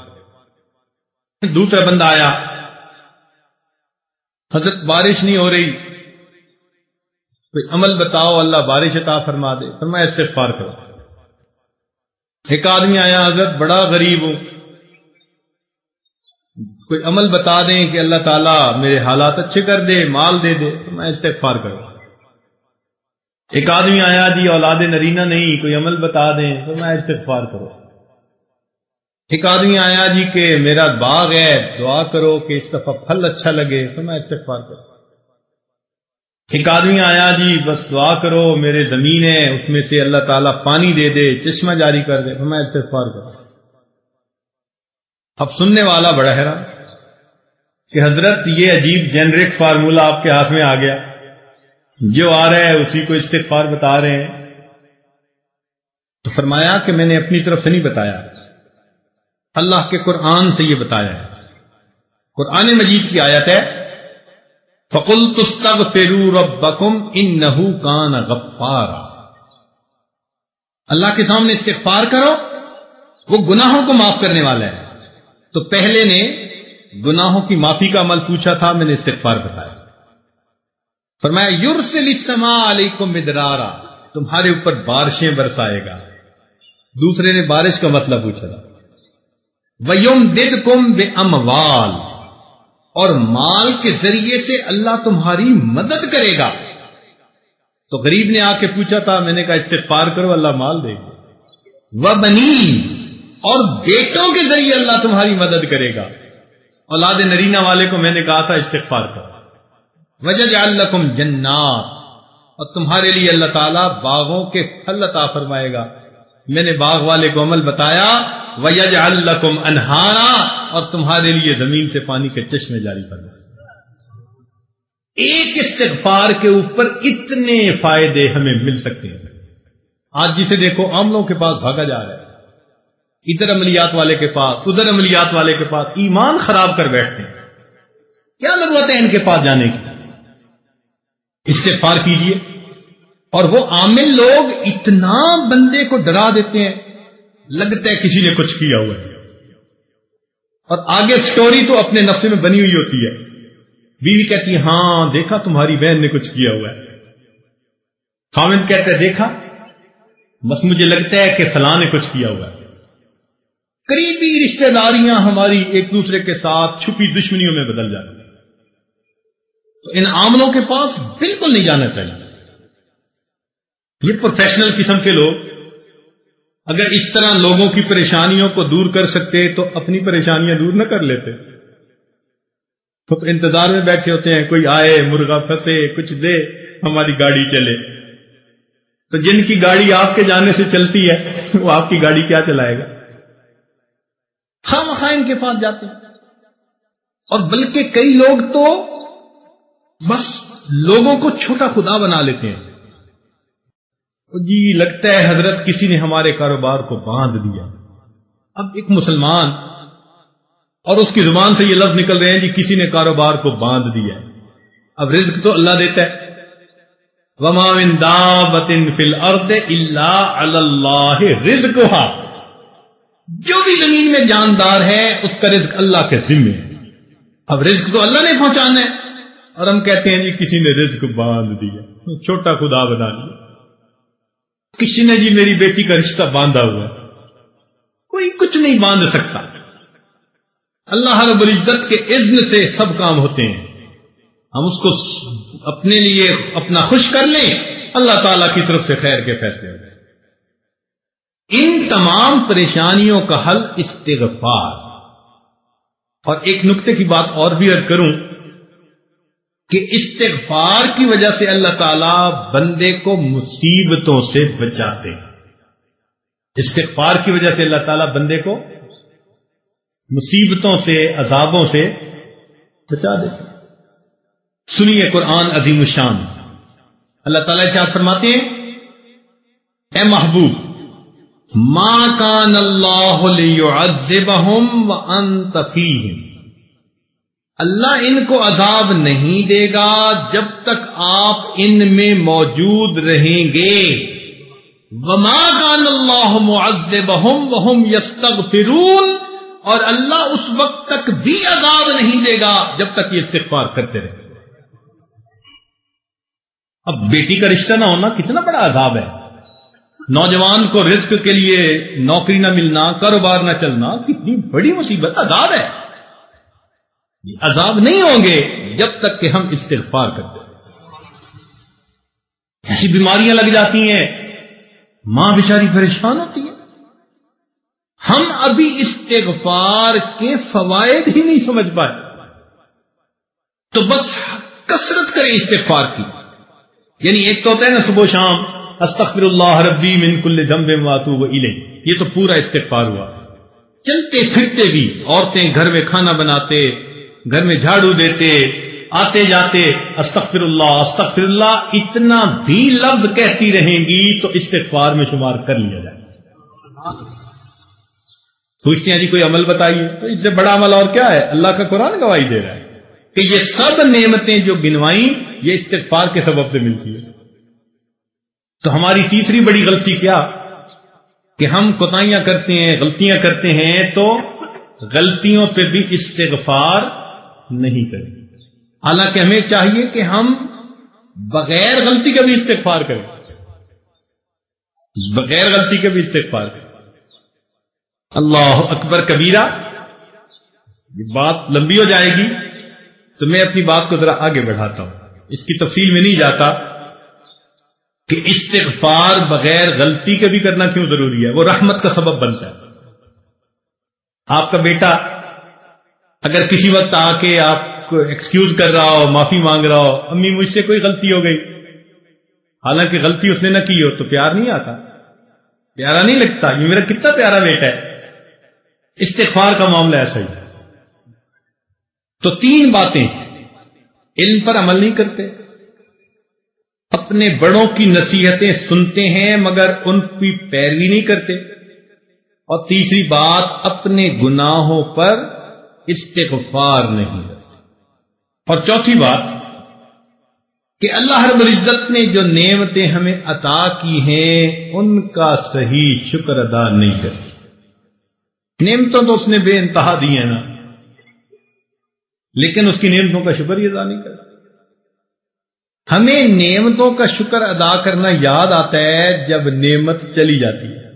دوسرا بندہ آیا۔ حضرت، بارش نہیں ہو رہی۔ کوئی عمل بتاؤ، اللہ بارش عطا فرما دے تو میں استغفار کروں۔ ایک آدمی آیا، حضرت، بڑا غریب ہوں۔ کوئی عمل بتا دیں کہ اللہ تعالیٰ میرے حالات اچھے کر دے، مال دے دے، تو میں استغفار کروں۔ ایک آدمی آیا جی اولاد نرینا نہیں، کوئی عمل بتا دیں، تو میں استغفار کروں۔ ایک آدمی آیا جی کہ میرا باغ ہے، دعا کرو کہ اس دفعہ پھل اچھا لگے، تو میں استغفار کروں۔ ایک آدمی آیا جی بس دعا کرو، میرے زمین ہے، اس میں سے اللہ تعالیٰ پانی دے دے، چشمہ جاری کر دے، تو میں استغفار کروں۔ اب سننے والا بڑا حیران کہ حضرت یہ عجیب جنرک فارمولا آپ کے ہاتھ میں آ گیا۔ جو آ رہا ہے اسی کو استغفار بتا رہے ہیں۔ تو فرمایا کہ میں نے اپنی طرف سے نہیں بتایا۔ اللہ کے قرآن سے یہ بتایا ہے۔ قرآن مجید کی آیت ہے فکل تستغ فرو ربکم ان نحو کان اللہ کے سامنے استغفار کرو، وہ گناہوں کو معاف کرنے والا ہے۔ تو پہلے نے گناہوں کی معافی کا عمل پوچھا تھا، میں نے استغفار بتایا۔ فرمایا یورسل السماء علیکم مدرارا، تمہارے اوپر بارشیں برسائے گا۔ دوسرے نے بارش کا مسئلہ پوچھا تھا۔ ویم دد کم بے اموال اور مال کے ذریعے سے اللہ تمہاری مدد کرے گا۔ تو غریب نے آ کے پوچھا تھا، میں نے کہا، استغفار کرو، اللہ مال دے گا۔ وہ بنی اور بیٹوں کے ذریعے اللہ تمہاری مدد کرے گا۔ اولاد نرینا والے کو میں نے کہا تھا، استغفار کرو۔ وجہ الکم جنات اور تمہارے لیے اللہ تعالیٰ باغوں کے پھل عطا فرمائے گا۔ میں نے باغ والے کو عمل بتایا ویج الکم انہارا اور تمہارے لیے زمین سے پانی کے چشمے جاری کر ایک استغفار کے اوپر اتنے فائدے ہمیں مل سکتے ہیں۔ آج جسے دیکھو عملوں کے پاس بھاگا جا رہا ہے۔ ادھر عملیات والے کے پاس، ادھر عملیات والے کے پاس ایمان خراب کر بیٹھتے ہیں۔ کیا ضرورت ہے ان کے پاس جانے کی؟ استغفار کیجیے۔ اور وہ عامل لوگ اتنا بندے کو ڈرا دیتے ہیں، لگتا ہے کسی نے کچھ کیا ہوا ہے۔ اور آگے سٹوری تو اپنے نفسے میں بنی ہوئی ہوتی ہے۔ بیوی کہتی ہے ہاں دیکھا تمہاری بہن نے کچھ کیا ہوا ہے۔ خامد کہتا ہے، دیکھا، بس مجھے لگتا ہے کہ فلاں نے کچھ کیا ہوا ہے۔ قریبی رشتہ داریاں ہماری ایک دوسرے کے ساتھ چھپی دشمنیوں میں بدل جاتی تو ان عاملوں کے پاس بالکل نہیں جانا چاہیے۔ یہ پروفیشنل قسم کے لوگ اگر اس طرح لوگوں کی پریشانیوں کو دور کر سکتے تو اپنی پریشانیاں دور نہ کر لیتے۔ تو انتظار میں بیٹھے ہوتے ہیں، کوئی آئے، مرغا پھنسے، کچھ دے، ہماری گاڑی چلے۔ تو جن کی گاڑی آپ کے جانے سے چلتی ہے، وہ آپ کی گاڑی کیا چلائے گا؟ خام خائم کے پاس جاتے ہیں۔ اور بلکہ کئی لوگ تو بس لوگوں کو چھوٹا خدا بنا لیتے ہیں۔ جی لگتا ہے حضرت کسی نے ہمارے کاروبار کو باندھ دیا۔ اب ایک مسلمان اور اس کی زبان سے یہ لفظ نکل رہے ہیں جی کسی نے کاروبار کو باندھ دیا۔ اب رزق تو اللہ دیتا ہے۔ وما من دابت فی الارض الا علی اللہ رزقها۔ جو بھی زمین میں جاندار ہے، اس کا رزق اللہ کے ذمے ہے۔ اب رزق تو اللہ نے پہنچانا ہے۔ اور ہم کہتے ہیں جی کسی نے رزق باندھ دیا۔ چھوٹا خدا بنا لیا۔ کسی نے جی میری بیٹی کا رشتہ باندھا ہوا کوئی کچھ نہیں باندھ سکتا۔ اللہ رب العزت کے اذن سے سب کام ہوتے ہیں۔ ہم اس کو اپنے لیے اپنا خوش کر لیں۔ اللہ تعالی کی طرف سے خیر کے فیصلے ہو ان تمام پریشانیوں کا حل استغفار۔ اور ایک نقطے کی بات اور بھی ارد کروں کہ استغفار کی وجہ سے اللہ تعالی بندے کو مصیبتوں سے بچاتے استغفار کی وجہ سے اللہ تعالیٰ بندے کو مصیبتوں سے، عذابوں سے بچا دیتے سنیے قرآن عظیم الشان۔ اللہ تعالیٰ شاہ فرماتے ہیں، اے محبوب ماں کان اللہ اللہ ان کو عذاب نہیں دے گا جب تک آپ ان میں موجود رہیں گے۔ وما کان اللہ معذبہم وہم یستغفرون اور اللہ اس وقت تک بھی عذاب نہیں دے گا جب تک یہ استغفار کرتے رہے۔ اب بیٹی کا رشتہ نہ ہونا کتنا بڑا عذاب ہے۔ نوجوان کو رزق کے لیے نوکری نہ ملنا، کاروبار نہ چلنا، کتنی بڑی مصیبت، عذاب ہے۔ عذاب نہیں ہوں گے جب تک کہ ہم استغفار کرتے ایسی بیماریاں لگ جاتی ہیں، ماں بیچاری پریشان ہوتی ہے ہم ابھی استغفار کے فوائد ہی نہیں سمجھ پائے۔ تو بس کثرت کریں استغفار کی۔ یعنی ایک تو ہوتا ہے نا صبح شام استغفر اللہ ربی من کل ذنب واتو و یہ تو پورا استغفار ہوا۔ چلتے پھرتے بھی عورتیں گھر میں کھانا بناتے، گھر میں جھاڑو دیتے، آتے جاتے، استغفر اللہ استغفر اللہ، اتنا بھی لفظ کہتی رہیں گی تو استغفار میں شمار کر لیا جائے۔ سوچتے ہیں جی کوئی عمل بتائیے؟ تو اس سے بڑا عمل اور کیا ہے؟ اللہ کا قرآن گواہی دے رہا ہے کہ یہ سب نعمتیں جو گنوائیں، یہ استغفار کے سبب سے ملتی ہے تو ہماری تیسری بڑی غلطی کیا؟ کہ ہم کوتاہیاں کرتے ہیں، غلطیاں کرتے ہیں تو غلطیوں پہ بھی استغفار نہیں کریں۔ حالانکہ ہمیں چاہیے کہ ہم بغیر غلطی کا بھی استغفار کریں۔ بغیر غلطی کا بھی استغفار کریں۔ اللہ اکبر کبیرہ بات لمبی ہو جائے گی تو میں اپنی بات کو ذرا آگے بڑھاتا ہوں۔ اس کی تفصیل میں نہیں جاتا۔ کہ استغفار بغیر غلطی کے بھی کرنا کیوں ضروری ہے؟ وہ رحمت کا سبب بنتا ہے۔ آپ کا بیٹا اگر کسی وقت آ کے آپ کو ایکسکیوز کر رہا ہو، معافی مانگ رہا ہو، امی مجھ سے کوئی غلطی ہو گئی۔ حالانکہ غلطی اس نے نہ کی ہو تو پیار نہیں آتا۔ پیارا نہیں لگتا۔ یہ میرا کتنا پیارا بیٹا ہے۔ استغفار کا معاملہ ایسا ہی۔ تو تین باتیں علم پر عمل نہیں کرتے۔ اپنے بڑوں کی نصیحتیں سنتے ہیں مگر ان کی پیروی نہیں کرتے۔ اور تیسری بات، اپنے گناہوں پر استغفار نہیں کرتے۔ اور چوتھی بات، کہ اللہ رب العزت نے جو نعمتیں ہمیں عطا کی ہیں، ان کا صحیح شکر ادا نہیں کرتی نعمتوں تو اس نے بے انتہا دی ہیں نا، لیکن اس کی نعمتوں کا شکر ہی ادا نہیں کرتا ہمیں نعمتوں کا شکر ادا کرنا یاد آتا ہے جب نعمت چلی جاتی ہے۔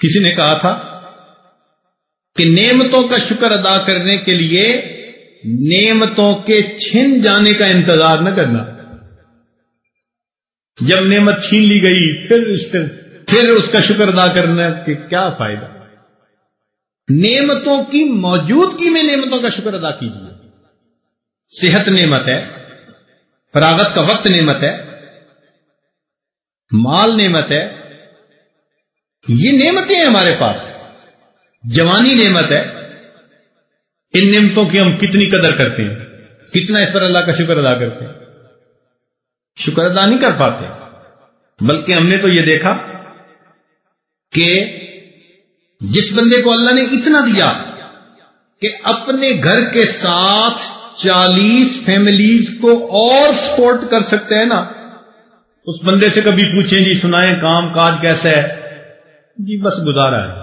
کسی نے کہا تھا کہ نعمتوں کا شکر ادا کرنے کے لیے نعمتوں کے چھن جانے کا انتظار نہ کرنا۔ جب نعمت چھین لی گئی، پھر اس پھر اس کا شکر ادا کرنا کہ کیا فائدہ۔ نعمتوں کی موجودگی میں نعمتوں کا شکر ادا کیجیے۔ صحت نعمت ہے۔ فراغت کا وقت نعمت ہے، مال نعمت ہے۔ یہ نعمتیں ہیں ہمارے پاس۔ جوانی نعمت ہے۔ ان نعمتوں کی ہم کتنی قدر کرتے ہیں، کتنا اس پر اللہ کا شکر ادا کرتے ہیں۔ شکر ادا نہیں کر پاتے، بلکہ ہم نے تو یہ دیکھا کہ جس بندے کو اللہ نے اتنا دیا کہ اپنے گھر کے ساتھ چالیس فیملیز کو اور سپورٹ کر سکتے ہیں نا؟ اس بندے سے کبھی پوچھیں جی سنائیں کام کاج کیسا ہے؟ جی بس گزارا ہے۔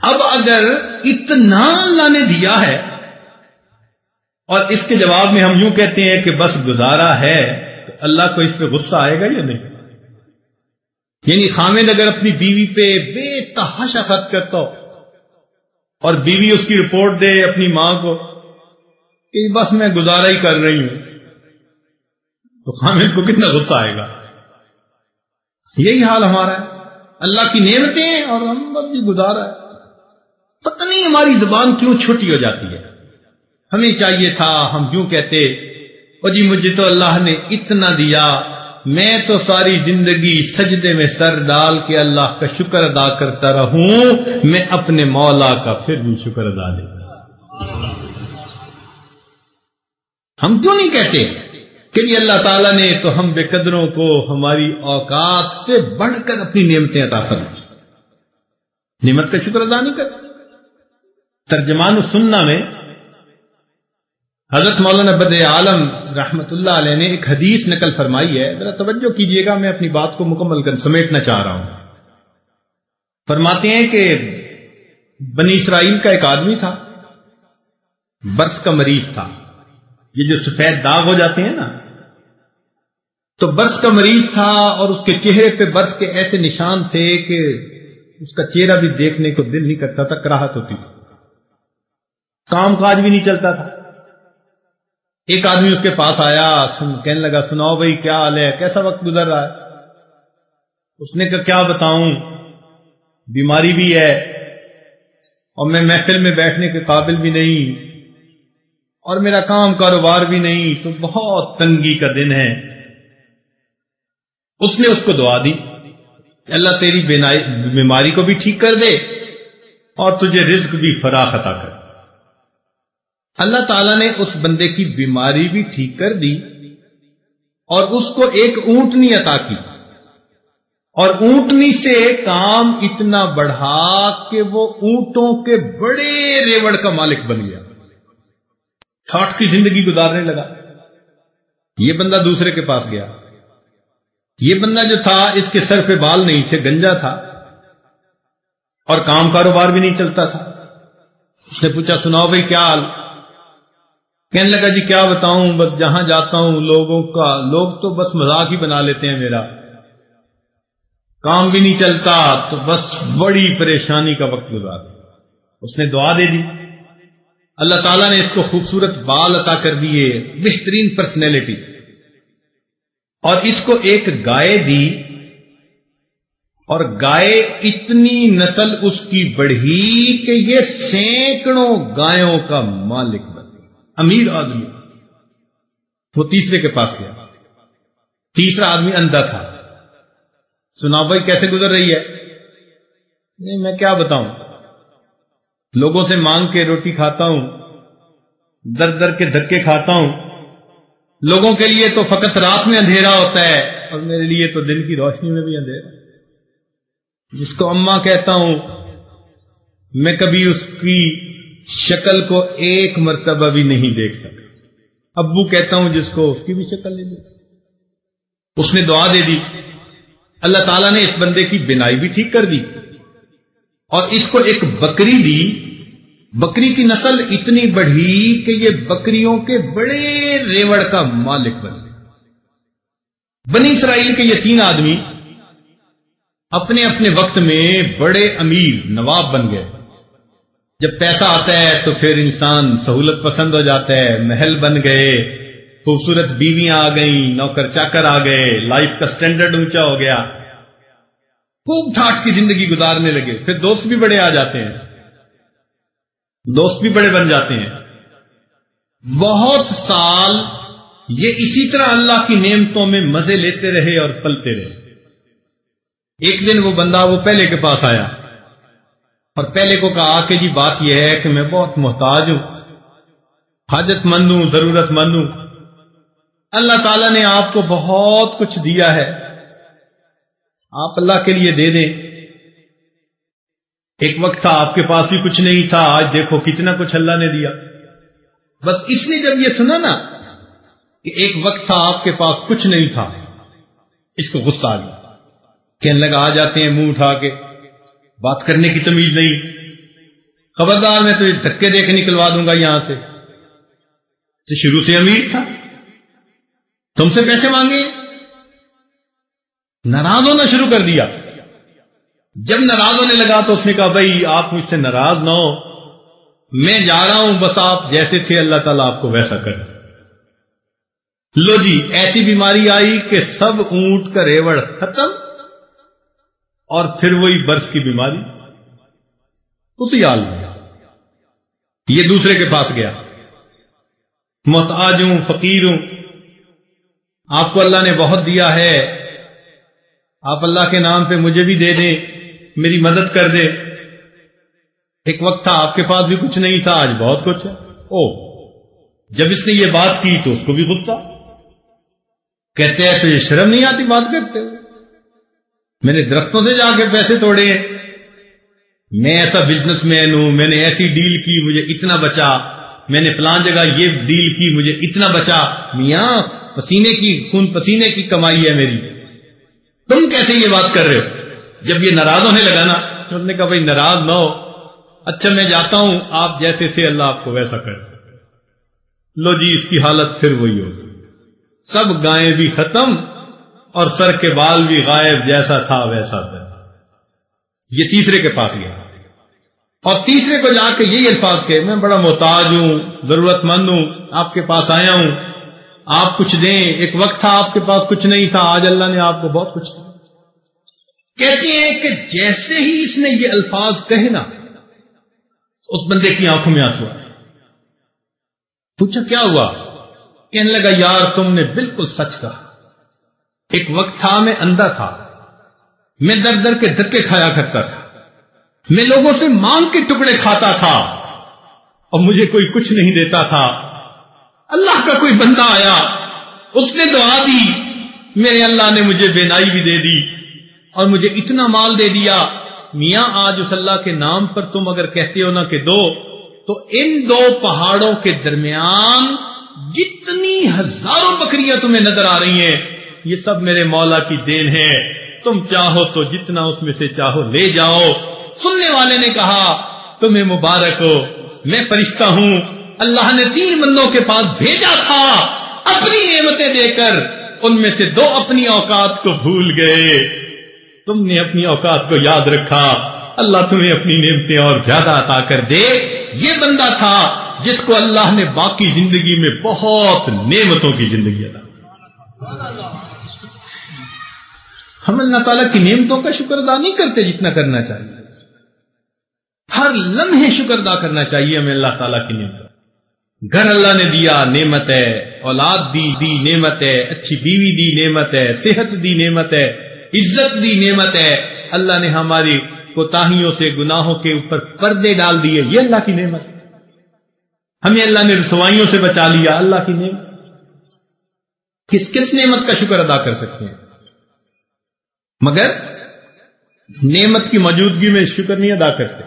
اب اگر اتنا اللہ نے دیا ہے، اور اس کے جواب میں ہم یوں کہتے ہیں کہ بس گزارا ہے، تو اللہ کو اس پہ غصہ آئے گا یا نہیں؟ یعنی خامد اگر اپنی بیوی پہ بے تحاشا خط کرتا ہو، اور بیوی اس کی رپورٹ دے اپنی ماں کو کہ بس میں گزارا ہی کر رہی ہوں۔ تو خامد کو کتنا غصہ آئے گا؟ یہی حال ہمارا ہے۔ اللہ کی نعمتیں اور ہم بس بھی گزارا ہے۔ پتہ نہیں ہماری زبان کیوں چھوٹی ہو جاتی ہے۔ ہمیں چاہیے تھا، ہم کیوں کہتے؟ وہ جی مجھے تو اللہ نے اتنا دیا۔ میں تو ساری زندگی سجدے میں سر ڈال کے اللہ کا شکر ادا کرتا رہوں۔ میں اپنے مولا کا پھر بھی شکر ادا نہیں ہم کیوں نہیں کہتے کہ یہ اللہ تعالیٰ نے تو ہم بے قدروں کو ہماری اوقات سے بڑھ کر اپنی نعمتیں عطا کر نعمت کا شکر ادا نہیں کرتے ترجمان سننا میں حضرت مولانا بد عالم رحمت اللہ علیہ نے ایک حدیث نقل فرمائی ہے۔ ذرا توجہ کیجیے گا، میں اپنی بات کو مکمل کر سمیٹنا چاہ رہا ہوں۔ فرماتے ہیں کہ بنی اسرائیل کا ایک آدمی تھا، برس کا مریض تھا۔ یہ جو سفید داغ ہو جاتے ہیں نا، تو برس کا مریض تھا اور اس کے چہرے پہ برس کے ایسے نشان تھے کہ اس کا چہرہ بھی دیکھنے کو دل نہیں کرتا تھا، کراہت ہوتی تھی۔ کام کاج بھی نہیں چلتا تھا۔ ایک آدمی اس کے پاس آیا، سن، کہنے لگا، سناؤ بھائی، کیا حال ہے؟ کیسا وقت گزر رہا ہے؟ اس نے کہا، کیا بتاؤں؟ بیماری بھی ہے اور میں محفل میں بیٹھنے کے قابل بھی نہیں۔ اور میرا کام کاروبار بھی نہیں، تو بہت تنگی کا دن ہے۔ اس نے اس کو دعا دی اللہ تیری بیماری کو بھی ٹھیک کر دے اور تجھے رزق بھی فراخ عطا کر۔ اللہ تعالیٰ نے اس بندے کی بیماری بھی ٹھیک کر دی اور اس کو ایک اونٹنی عطا کی۔ اور اونٹنی سے کام اتنا بڑھا کہ وہ اونٹوں کے بڑے ریوڑ کا مالک بن گیا۔ ٹھاٹ کی زندگی گزارنے لگا۔ یہ بندہ دوسرے کے پاس گیا۔ یہ بندہ جو تھا، اس کے سر پہ بال نہیں تھے، گنجا تھا۔ اور کام کاروبار بھی نہیں چلتا تھا۔ اس نے پوچھا، سناؤ بھائی، کیا حال؟ کہنے لگا جی کیا بتاؤں، بس جہاں جاتا ہوں، لوگوں کا، لوگ تو بس مذاق ہی بنا لیتے ہیں میرا۔ کام بھی نہیں چلتا، تو بس بڑی پریشانی کا وقت گزار اس نے دعا دے دی۔ اللہ تعالیٰ نے اس کو خوبصورت بال عطا کر دیے، بہترین پرسنالٹی اور اس کو ایک گائے دی، اور گائے اتنی نسل اس کی بڑھی کہ یہ سینکڑوں گایوں کا مالک بنا امیر آدمی۔ وہ تیسرے کے پاس گیا۔ تیسرا آدمی اندھا تھا۔ سنا بھائی کیسے گزر رہی ہے؟ نہیں، میں کیا بتاؤں؟ لوگوں سے مانگ کے روٹی کھاتا ہوں، در در کے دھکے کھاتا ہوں۔ لوگوں کے لیے تو فقط رات میں اندھیرا ہوتا ہے، اور میرے لیے تو دن کی روشنی میں بھی اندھیرا۔ جس کو اما کہتا ہوں، میں کبھی اس کی شکل کو ایک مرتبہ بھی نہیں دیکھ سکا ابو کہتا ہوں، جس کو اس کی بھی شکل نہیں دی اس نے دعا دے دی۔ اللہ تعالیٰ نے اس بندے کی بینائی بھی ٹھیک کر دی۔ اور اس کو ایک بکری دی۔ بکری کی نسل اتنی بڑھی کہ یہ بکریوں کے بڑے ریوڑ کا مالک بن گئے۔ بنی اسرائیل کے یہ تین آدمی اپنے اپنے وقت میں بڑے امیر نواب بن گئے۔ جب پیسہ آتا ہے تو پھر انسان سہولت پسند ہو جاتا ہے، محل بن گئے، خوبصورت بیویاں آ گئیں، نوکر چاکر آ گئے، لائف کا سٹینڈرڈ اونچا ہو گیا۔ خوب ٹھاٹ کی زندگی گزارنے لگے۔ پھر دوست بھی بڑے آ جاتے ہیں۔ دوست بھی بڑے بن جاتے ہیں۔ بہت سال یہ اسی طرح اللہ کی نعمتوں میں مزے لیتے رہے اور پلتے رہے۔ ایک دن وہ بندہ وہ پہلے کے پاس آیا اور پہلے کو کہا کہ جی بات یہ ہے کہ میں بہت محتاج ہوں۔ حاجت مند ہوں، ضرورت مند ہوں۔ اللہ تعالیٰ نے آپ کو بہت کچھ دیا ہے۔ آپ اللہ کے لیے دے دیں۔ ایک وقت تھا، آپ کے پاس بھی کچھ نہیں تھا، آج دیکھو کتنا کچھ اللہ نے دیا۔ بس اس نے جب یہ سنا نا کہ ایک وقت تھا، آپ کے پاس کچھ نہیں تھا، اس کو غصہ آ گیا۔ کہنے لگا، آ جاتے ہیں منہ اٹھا کے۔ بات کرنے کی تمیز نہیں۔ خبردار، میں تو دھکے دے کے نکلوا دوں گا یہاں سے۔ تو شروع سے امیر تھا۔ تم سے پیسے مانگے ناراض ہونا شروع کر دیا۔ جب ناراض ہونے لگا تو اس نے کہا، بھائی، آپ مجھ سے ناراض نہ ہو۔ میں جا رہا ہوں، بس آپ جیسے تھے، اللہ تعالیٰ آپ کو ویسا کر لو جی ایسی بیماری آئی کہ سب اونٹ کا ریوڑ ختم اور پھر وہی برس کی بیماری۔ اسی حال میں یہ دوسرے کے پاس گیا۔ محتاج ہوں فقیر ہوں آپ کو اللہ نے بہت دیا ہے۔ آپ اللہ کے نام پہ مجھے بھی دے دیں میری مدد کر دے۔ ایک وقت تھا، آپ کے پاس بھی کچھ نہیں تھا، آج بہت کچھ ہے۔ او جب اس نے یہ بات کی تو اس کو بھی غصہ؟ کہتے ہیں تو یہ شرم نہیں آتی بات کرتے میں نے درختوں سے جا کے پیسے توڑے۔ ہیں میں ایسا بزنس مین ہوں، میں نے ایسی ڈیل کی، مجھے اتنا بچا۔ میں نے فلان جگہ یہ ڈیل کی، مجھے اتنا بچا۔ میاں، پسینے کی، خون پسینے کی کمائی ہے میری۔ تم کیسے یہ بات کر رہے ہو؟ جب یہ ناراض ہونے لگا نا، تو نے کہا بھائی ناراض نہ ہو۔ اچھا میں جاتا ہوں، آپ جیسے تھے اللہ آپ کو ویسا کر لو جی اس کی حالت پھر وہی ہوگی۔ سب گائیں بھی ختم اور سر کے بال بھی غائب جیسا تھا، ویسا تھا۔ یہ تیسرے کے پاس گیا۔ اور تیسرے کو جا کے یہی الفاظ کے میں بڑا محتاج ہوں ضرورت مند ہوں، آپ کے پاس آیا ہوں۔ آپ کچھ دیں، ایک وقت تھا آپ کے پاس، کچھ نہیں تھا، آج اللہ نے آپ کو بہت کچھ دیا۔ کہتے ہیں کہ جیسے ہی اس نے یہ الفاظ کہے نا اس بندے کی آنکھوں میں آنسو پوچھا، کیا ہوا؟ کہنے لگا، یار، تم نے بالکل سچ کہا۔ ایک وقت تھا، میں اندھا تھا۔ میں در در کے دھکے کھایا کرتا تھا۔ میں لوگوں سے مانگ کے ٹکڑے کھاتا تھا۔ اور مجھے کوئی کچھ نہیں دیتا تھا۔ اللہ کا کوئی بندہ آیا، اس نے دعا دی، میرے اللہ نے مجھے بے نائی بھی دے دی اور مجھے اتنا مال دے دیا۔ میاں، آج اس اللہ کے نام پر تم اگر کہتے ہو نا کہ دو، تو ان دو پہاڑوں کے درمیان جتنی ہزاروں بکریاں تمہیں نظر آ رہی ہیں، یہ سب میرے مولا کی دین ہے۔ تم چاہو تو جتنا اس میں سے چاہو لے جاؤ۔ سننے والے نے کہا، تمہیں مبارک ہو، میں فرشتہ ہوں۔ اللہ نے تین بندوں کے پاس بھیجا تھا۔ اپنی نعمتیں دے کر ان میں سے دو اپنی اوقات کو بھول گئے۔ تم نے اپنی اوقات کو یاد رکھا۔ اللہ تمہیں اپنی نعمتیں اور زیادہ عطا کر دے۔ یہ بندہ تھا جس کو اللہ نے باقی زندگی میں بہت نعمتوں کی زندگی ادا ہم اللہ تعالیٰ کی نعمتوں کا شکر ادا نہیں کرتے جتنا کرنا چاہیے۔ ہر لمحے شکر ادا کرنا چاہیے ہمیں اللہ تعالیٰ کی نعمت گھر اللہ نے دیا نعمت ہے، اولاد دی دی نعمت ہے، اچھی بیوی دی نعمت ہے، صحت دی نعمت ہے، عزت دی نعمت ہے۔ اللہ نے ہماری کوتاہیوں سے، گناہوں کے اوپر پردے ڈال دیے۔ یہ اللہ کی نعمت ہمیں اللہ نے رسوائیوں سے بچا لیا۔ اللہ کی نعمت کس کس نعمت کا شکر ادا کر سکتے ہیں؟ مگر نعمت کی موجودگی میں شکر نہیں ادا کرتے۔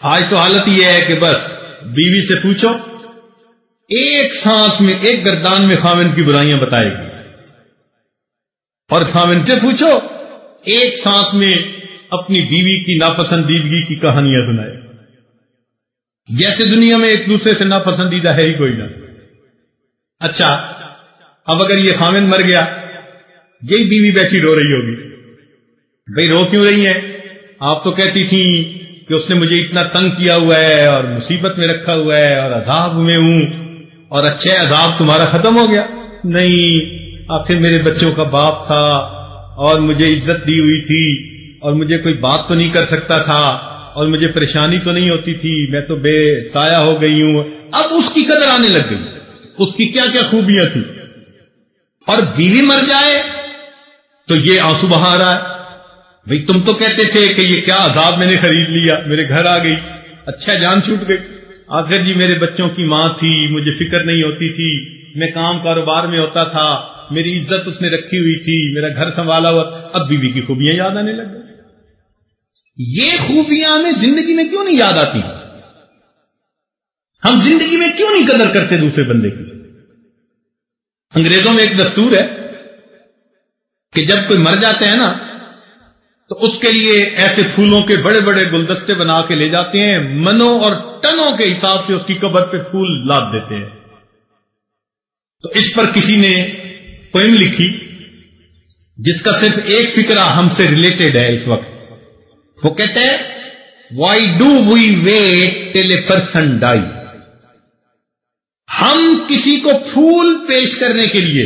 آج تو حالت یہ ہے کہ بس بیوی سے پوچھو، ایک سانس میں، ایک گردان میں خامن کی برائیاں بتائے گی۔ اور خامن سے پوچھو، ایک سانس میں اپنی بیوی کی ناپسندیدگی کی کہانیاں سنائے۔ جیسے دنیا میں ایک دوسرے سے ناپسندیدہ ہے ہی کوئی نہ۔ اچھا اب اگر یہ خامن مر گیا، یہی بیوی بیٹھی رو رہی ہوگی۔ بھائی رو کیوں رہی ہے آپ تو کہتی تھی کہ اس نے مجھے اتنا تنگ کیا ہوا ہے اور مصیبت میں رکھا ہوا ہے اور عذاب میں ہوں اور اچھے عذاب تمہارا ختم ہو گیا۔ نہیں، آخر میرے بچوں کا باپ تھا اور مجھے عزت دی ہوئی تھی اور مجھے کوئی بات تو نہیں کر سکتا تھا اور مجھے پریشانی تو نہیں ہوتی تھی، میں تو بے سایہ ہو گئی ہوں۔ اب اس کی قدر آنے لگ گئی۔ اس کی کیا کیا خوبیاں تھیں۔ اور بیوی مر جائے تو یہ آنسو بہا رہا ہے۔ بھئی تم تو کہتے تھے کہ یہ کیا عذاب میں نے خرید لیا، میرے گھر آ گئی۔ اچھا جان چھوٹ گئی۔ آخر جی میرے بچوں کی ماں تھی، مجھے فکر نہیں ہوتی تھی۔ میں کام کاروبار میں ہوتا تھا، میری عزت اس نے رکھی ہوئی تھی، میرا گھر سنبھالا ہوا۔ اب بیوی کی خوبیاں یاد آنے لگ یہ خوبیاں ہمیں زندگی میں کیوں نہیں یاد آتی؟ ہم زندگی میں کیوں نہیں قدر کرتے دوسرے بندے کی؟ انگریزوں میں ایک دستور ہے کہ جب کوئی مر جاتے ہیں نا تو اس کے لیے ایسے پھولوں کے بڑے بڑے گلدستے بنا کے لے جاتے ہیں، منوں اور ٹنوں کے حساب سے اس کی قبر پہ پھول لاد دیتے ہیں۔ تو اس پر کسی نے پوئم لکھی، جس کا صرف ایک فکرہ ہم سے ریلیٹڈ ہے اس وقت۔ وہ کہتے ہیں why do we wait till a person die ہم کسی کو پھول پیش کرنے کے لیے،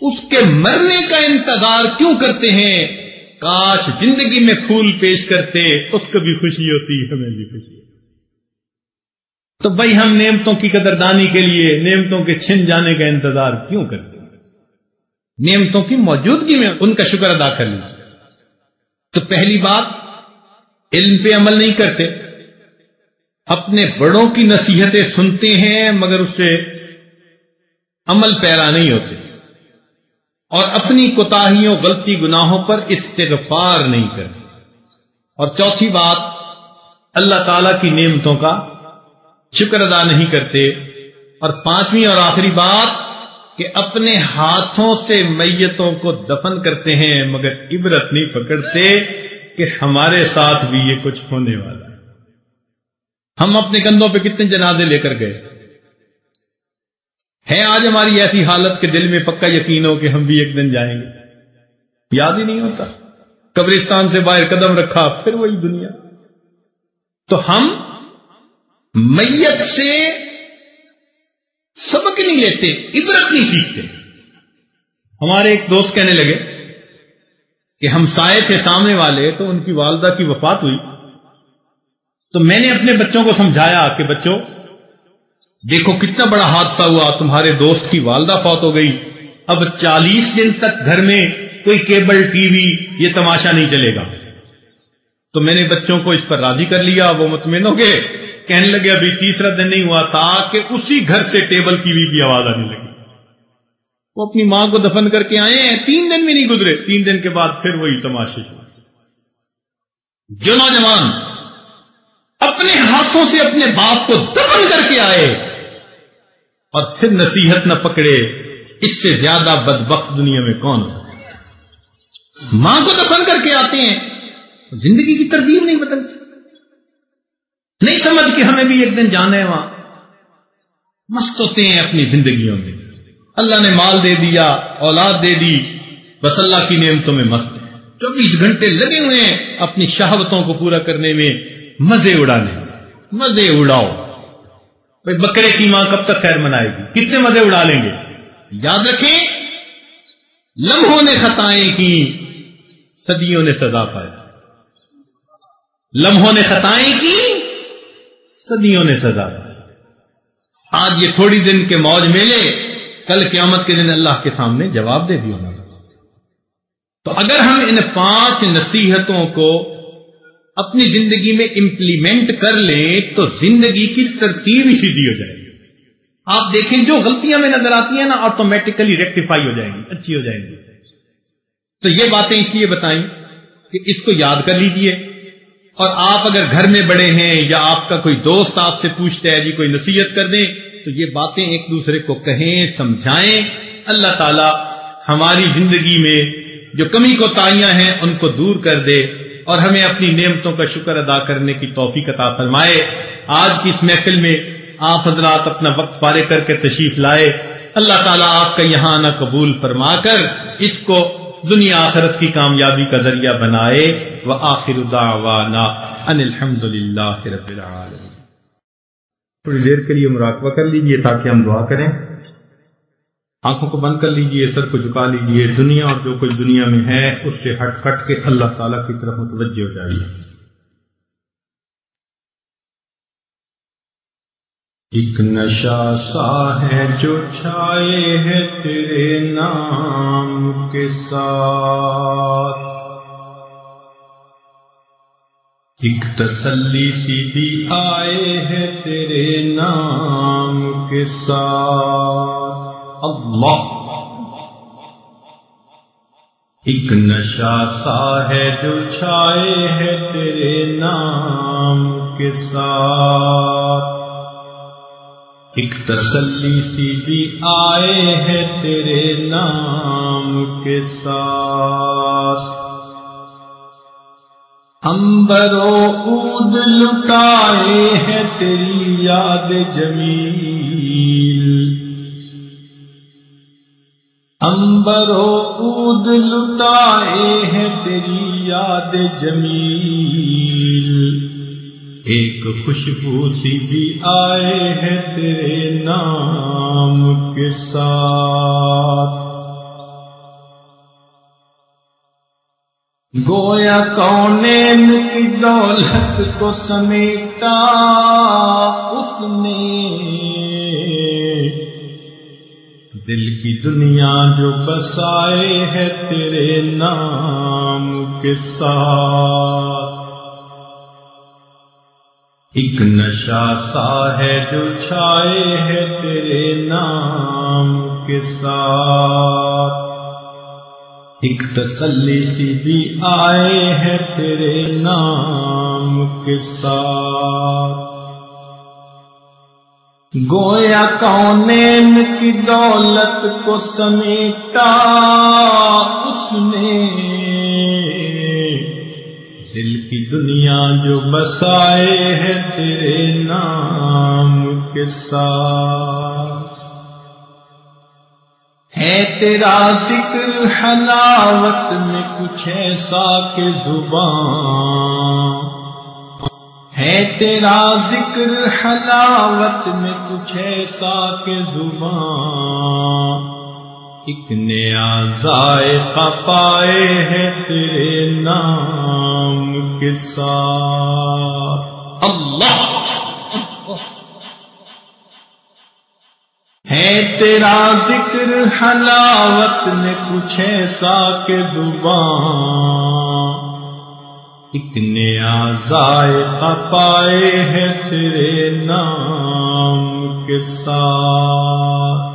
اس کے مرنے کا انتظار کیوں کرتے ہیں؟ کاش زندگی میں پھول پیش کرتے، اس کو بھی خوشی ہوتی، ہمیں بھی خوشی ہوتی۔ تو بھائی، ہم نعمتوں کی قدردانی کے لیے، نعمتوں کے چھن جانے کا انتظار کیوں کرتے ہیں؟ نعمتوں کی موجودگی میں ان کا شکر ادا کر لیجیے تو پہلی بات، علم پہ عمل نہیں کرتے۔ اپنے بڑوں کی نصیحتیں سنتے ہیں، مگر اس سے عمل پیرا نہیں ہوتے۔ اور اپنی کوتاہیوں، غلطی گناہوں پر استغفار نہیں کرتے اور چوتھی بات، اللہ تعالی کی نعمتوں کا شکر ادا نہیں کرتے۔ اور پانچویں اور آخری بات، کہ اپنے ہاتھوں سے میتوں کو دفن کرتے ہیں، مگر عبرت نہیں پکڑتے کہ ہمارے ساتھ بھی یہ کچھ ہونے والا ہے۔ ہم اپنے کندھوں پہ کتنے جنازے لے کر گئے۔ ہے آج ہماری ایسی حالت کے دل میں پکا یقین ہو کہ ہم بھی ایک دن جائیں گے۔ یاد ہی نہیں ہوتا۔ قبرستان سے باہر قدم رکھا، پھر وہی دنیا۔ تو ہم میت سے سبق نہیں لیتے، عبرت نہیں سیکھتے۔ ہمارے ایک دوست کہنے لگے کہ ہم سائے تھے سامنے والے، تو ان کی والدہ کی وفات ہوئی۔ تو میں نے اپنے بچوں کو سمجھایا کہ بچوں دیکھو کتنا بڑا حادثہ ہوا، تمہارے دوست کی والدہ فوت ہو گئی۔ اب چالیس دن تک گھر میں کوئی کیبل، ٹی وی، یہ تماشا نہیں چلے گا۔ تو میں نے بچوں کو اس پر راضی کر لیا، وہ مطمئن ہو گئے۔ کہنے لگے، ابھی تیسرا دن نہیں ہوا تھا کہ اسی گھر سے ٹیبل، ٹی وی کی آواز آنے لگی۔ وہ اپنی ماں کو دفن کر کے آئے ہیں، تین دن بھی نہیں گزرے۔ تین دن کے بعد پھر وہی تماشے جو نوجوان اپنے ہاتھوں سے اپنے باپ کو دفن کر کے آئے اور پھر نصیحت نہ پکڑے، اس سے زیادہ بدبخت دنیا میں کون ہے؟ ماں کو دفن کر کے آتے ہیں، زندگی کی ترتیب نہیں بدلتی۔ نہیں سمجھ کہ ہمیں بھی ایک دن جانا ہے وہاں۔ مست ہوتے ہیں اپنی زندگیوں میں۔ اللہ نے مال دے دیا، اولاد دے دی، بس اللہ کی نعمتوں میں مست ہے چوبیس گھنٹے لگے ہوئے ہیں اپنی شہوتوں کو پورا کرنے میں، مزے اڑانے میں۔ مزے اڑاؤ۔ بھائی بکرے کی ماں کب تک خیر منائے گی؟ کتنے مزے اڑا لیں گے؟ یاد رکھیں، لمحوں نے خطائیں کی، صدیوں نے سزا پائی۔ لمحوں نے خطائیں کی، صدیوں نے سزا پائی۔ آج یہ تھوڑی دن کے موج میلے، کل قیامت کے دن اللہ کے سامنے جواب دے بھی ہونا تو اگر ہم ان پانچ نصیحتوں کو اپنی زندگی میں امپلیمنٹ کر لیں تو زندگی کی ترتیب ہی سیدھی ہو جائے گی۔ آپ دیکھیں جو غلطیاں میں نظر آتی ہیں نا آٹومیٹیکلی ریکٹیفائی ہو جائیں گی، اچھی ہو جائیں گی۔ تو یہ باتیں اس لیے بتائیں کہ اس کو یاد کر لیجیے۔ اور آپ اگر گھر میں بڑے ہیں یا آپ کا کوئی دوست آپ سے پوچھتا ہے جی کوئی نصیحت کر دیں، تو یہ باتیں ایک دوسرے کو کہیں، سمجھائیں۔ اللہ تعالی ہماری زندگی میں جو کمی کو تائیاں ہیں، ان کو دور کر دے۔ اور ہمیں اپنی نعمتوں کا شکر ادا کرنے کی توفیق عطا فرمائے۔ آج کی اس محفل میں آپ حضرات اپنا وقت پارے کر کے تشریف لائے۔ اللہ تعالیٰ آپ کا یہاں آنا قبول فرما کر اس کو دنیا آخرت کی کامیابی کا ذریعہ بنائے۔ وہ آخر دعوانا ان الحمد رب العالمین۔ تھوڑی دیر کے لیے مراقبہ کر لیجیے تاکہ ہم دعا کریں۔ آنکھوں کو بند کر لیجیے، سر کو جھکا لیجیے، دنیا اور جو کچھ دنیا میں ہے، اس سے ہٹ کٹ کے اللہ تعالی کی طرف متوجہ ہو جائیے۔ ایک نشا سا ہے جو چھائے ہے تیرے نام کے ساتھ۔ ایک تسلی سی بھی آئے ہے تیرے نام کے ساتھ۔ اللہ۔ ایک نشا سا ہے جو چھائے ہے تیرے نام کے ساتھ۔ ایک تسلی سی بھی آئے ہے تیرے نام کے ساتھ۔ امبرو اود لٹائے ہے تیری یاد جمیل۔ امبرو اود لٹائے ہے تیری یاد جمیل۔ ایک خوشبو سی بھی آئے ہے تیرے نام کے ساتھ۔ گویا کونین کی دولت کو سمیٹا؟ اس نے دل کی دنیا جو بسائے ہے تیرے نام کے ساتھ۔ ایک نشا سا ہے جو چھائے ہے تیرے نام کے ساتھ۔ ایک تسلی سی بھی آئے ہے تیرے نام کے ساتھ۔ گویا کونین کی دولت کو سمیٹا؟ اس نے دل کی دنیا جو بسائے ہے تیرے نام کے ساتھ۔ ہے تیرا ذکر حلاوت میں کچھ ایسا کہ زبان ہے تیرا ذکر حلاوت میں کچھ ایسا کہ زبان ایک نیا ذائقہ پائے ہے تیرے نام کے ساتھ۔ اللہ! ہے تیرا ذکر حلاوت میں کچھ ایسا کہ زبان ایک نیا ذائقہ پائے ہے تیرے نام کے ساتھ۔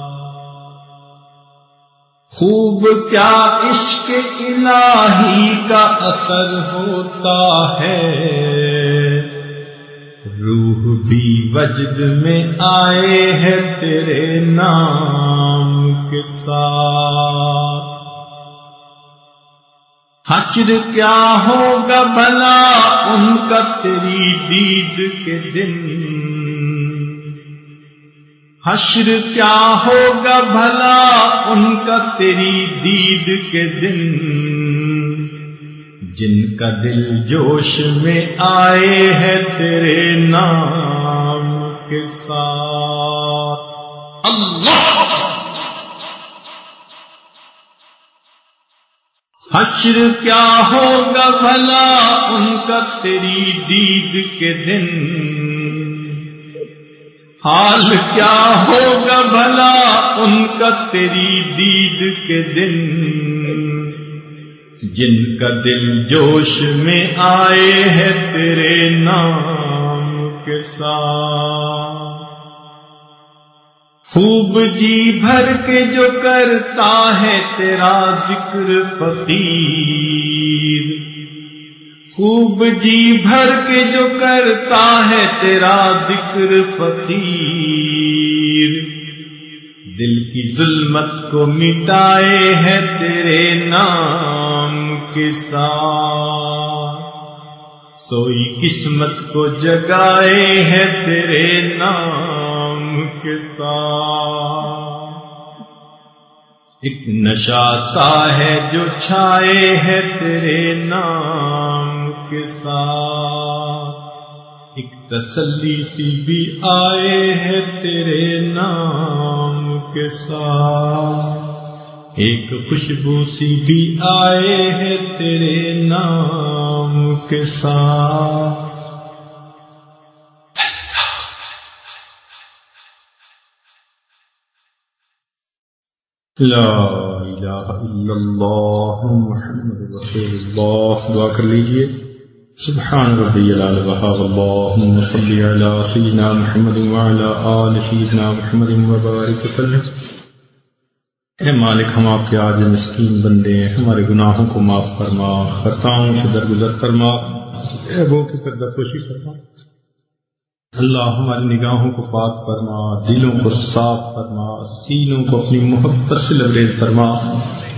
خوب کیا عشق الہی کا اثر ہوتا ہے۔ روح بھی وجد میں آئے ہے تیرے نام کے ساتھ۔ حشر کیا ہوگا بھلا؟ ان کا تیری دید کے دن۔ حشر کیا ہوگا بھلا؟ ان کا تیری دید کے دن۔ جن کا دل جوش میں آئے ہے تیرے نام کے ساتھ۔ اللہ! حشر کیا ہوگا بھلا ان کا تیری دید کے دن؟ حال کیا ہوگا بھلا ان کا تیری دید کے دن؟ جن کا دل جوش میں آئے ہے تیرے نام کے ساتھ۔ خوب جی بھر کے جو کرتا ہے تیرا ذکر فقیر۔ خوب جی بھر کے جو کرتا ہے تیرا ذکر فقیر۔ دل کی ظلمت کو مٹائے ہے تیرے نام کے ساتھ۔ سوئی قسمت کو جگائے ہے تیرے نام کے ساتھ۔ ایک نشا سا ہے جو چھائے ہے تیرے نام کے ساتھ۔ ایک تسلی سی بھی آئے ہے تیرے نام کے ساتھ۔ ایک خوشبو سی بھی آئے ہے تیرے نام کے ساتھ۔ لا الہ الا اللہ محمد رسول اللہ دعا کر لیجیے. سبحان ربي العلى وهاب اللهم صل على سيدنا محمد وعلى آل سيدنا محمد وبارك وسلم. اے مالک، ہم آپ کے آج مسکین بندے ہیں. ہمارے گناہوں کو معاف فرما. خطاؤں سے درگزر فرما. عیبوں کی پردہ خوشی فرما. اللہ ہماری نگاہوں کو پاک فرما، دلوں کو صاف فرما، سینوں کو اپنی محبت سے لبریز فرما،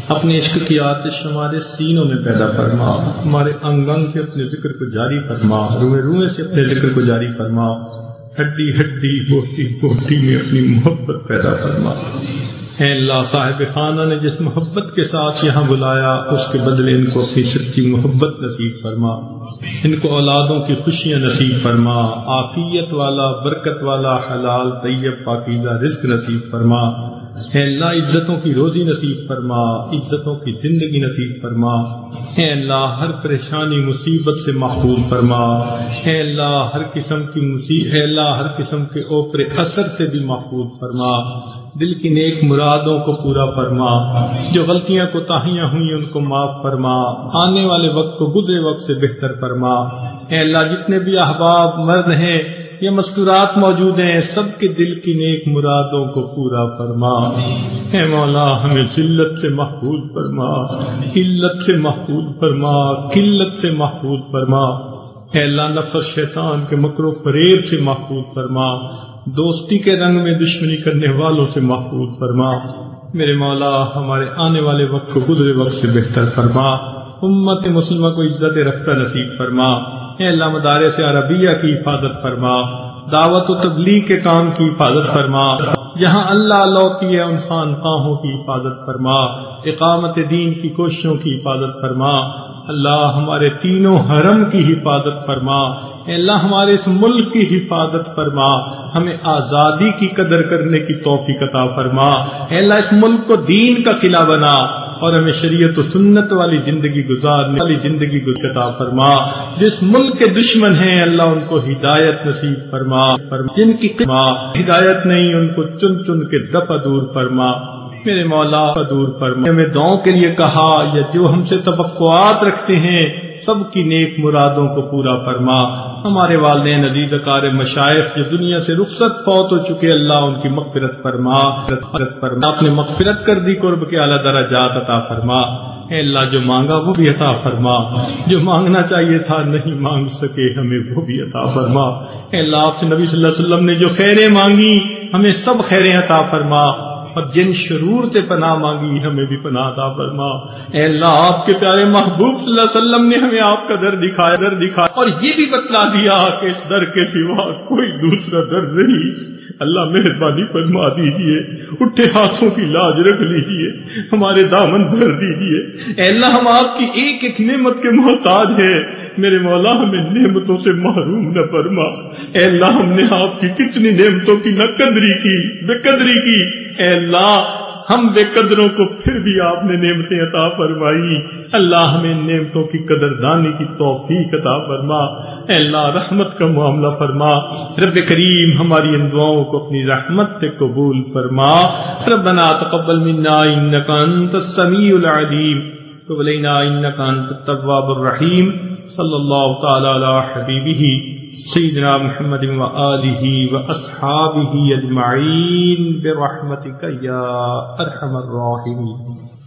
اپنے عشق کی آتش ہمارے سینوں میں پیدا فرما، ہمارے انگ انگ سے اپنے ذکر کو جاری فرما، روئے روئے سے اپنے ذکر کو جاری فرما، ہڈی ہڈی بوٹی بوٹی میں اپنی محبت پیدا فرما۔ اے اللہ صاحب خانہ نے جس محبت کے ساتھ یہاں بلایا، اس کے بدلے ان کو اپنی سچی محبت نصیب فرما۔ ان کو اولادوں کی خوشیاں نصیب فرما آفیت والا، برکت والا، حلال، طیب، پاکیزہ رزق نصیب فرما۔ اے اللہ، عزتوں کی روزی نصیب فرما، عزتوں کی زندگی نصیب فرما۔ اے اللہ، ہر پریشانی مصیبت سے محفوظ فرما۔ اے اللہ، ہر قسم کی مصیبت اے اللہ، ہر قسم کے اوپر اثر سے بھی محفوظ فرما۔ دل کی نیک مرادوں کو پورا فرما، جو غلطیاں کو تاہیاں ہوئی ان کو معاف فرما، آنے والے وقت کو گزرے وقت سے بہتر فرما۔ اے اللہ، جتنے بھی احباب مرد ہیں یہ مستورات موجود ہیں، سب کے دل کی نیک مرادوں کو پورا فرما۔ اے مولا، ہمیں ذلت سے محفوظ فرما قلت سے محفوظ فرما، قلت سے محفوظ فرما۔ اے اللہ، نفس شیطان کے مکر و فریب سے محفوظ فرما۔ دوستی کے رنگ میں دشمنی کرنے والوں سے محفوظ فرما۔ میرے مولا، ہمارے آنے والے وقت کو گزرے وقت سے بہتر فرما۔ امت مسلمہ کو عزت رفتہ نصیب فرما۔ اے اللہ مدارس عربیہ کی حفاظت فرما۔ دعوت و تبلیغ کے کام کی حفاظت فرما۔ جہاں اللہ لوتی ہے ان خانقاہوں کی حفاظت فرما۔ اقامت دین کی کوششوں کی حفاظت فرما۔ اللہ ہمارے تینوں حرم کی حفاظت فرما۔ اے اللہ ہمارے اس ملک کی حفاظت فرما، ہمیں آزادی کی قدر کرنے کی توفیق عطا فرما۔ اے اللہ اس ملک کو دین کا قلعہ بنا اور ہمیں شریعت و سنت والی زندگی گزارنے والی زندگی گزرتا فرما۔ جس ملک کے دشمن ہیں اللہ ان کو ہدایت نصیب فرما جن کی ہدایت نہیں، ان کو چن چن کے دفع دور فرما۔ میرے مولا دور فرما۔ ہمیں دعاؤں کے لیے کہا، یا جو ہم سے توقعات رکھتے ہیں، سب کی نیک مرادوں کو پورا فرما۔ ہمارے والدین عزیز کار مشائق جو دنیا سے رخصت فوت ہو چکے، اللہ ان کی مغفرت فرما فرما۔ اپنے مغفرت کر دی قرب کے اعلیٰ درجات عطا فرما۔ اے اللہ، جو مانگا وہ بھی عطا فرما۔ جو مانگنا چاہیے تھا نہیں مانگ سکے، ہمیں وہ بھی عطا فرما۔ اے اللہ، آپ سے نبی صلی اللہ علیہ وسلم نے جو خیریں مانگی، ہمیں سب خیریں عطا فرما۔ اور جن شرور سے پناہ مانگی ہمیں بھی پناہ عطا فرما۔ اے اللہ، آپ کے پیارے محبوب صلی اللہ علیہ وسلم نے ہمیں آپ کا در دکھایا در دکھایا۔ اور یہ بھی بتلا دیا کہ اس در کے سوا کوئی دوسرا در نہیں۔ اللہ مہربانی فرما دیجیے اٹھے ہاتھوں کی لاج رکھ لیجیے ہمارے دامن بھر دیجیے اے اللہ، ہم آپ کی ایک ایک نعمت کے محتاج ہیں۔ میرے مولا ہمیں نعمتوں سے محروم نہ فرما۔ اے اللہ، ہم نے آپ کی کتنی نعمتوں کی نہ قدری کی، بے قدری کی۔ اے اللہ، ہم بے قدروں کو پھر بھی آپ نے نعمتیں عطا فرمائی۔ اللہ ہمیں نعمتوں کی قدر دانی کی توفیق عطا فرما۔ اے اللہ، رحمت کا معاملہ فرما۔ رب کریم ہماری ان دعاؤں کو اپنی رحمت سے قبول فرما۔ ربنا تقبل منا انك انت السميع العليم وتب علينا انك انت التواب الرحيم صلی اللہ تعالی علی حبیبہ، سیدنا محمد و آلہ و اصحابہ اجمعین برحمتک یا ارحم الراحمین۔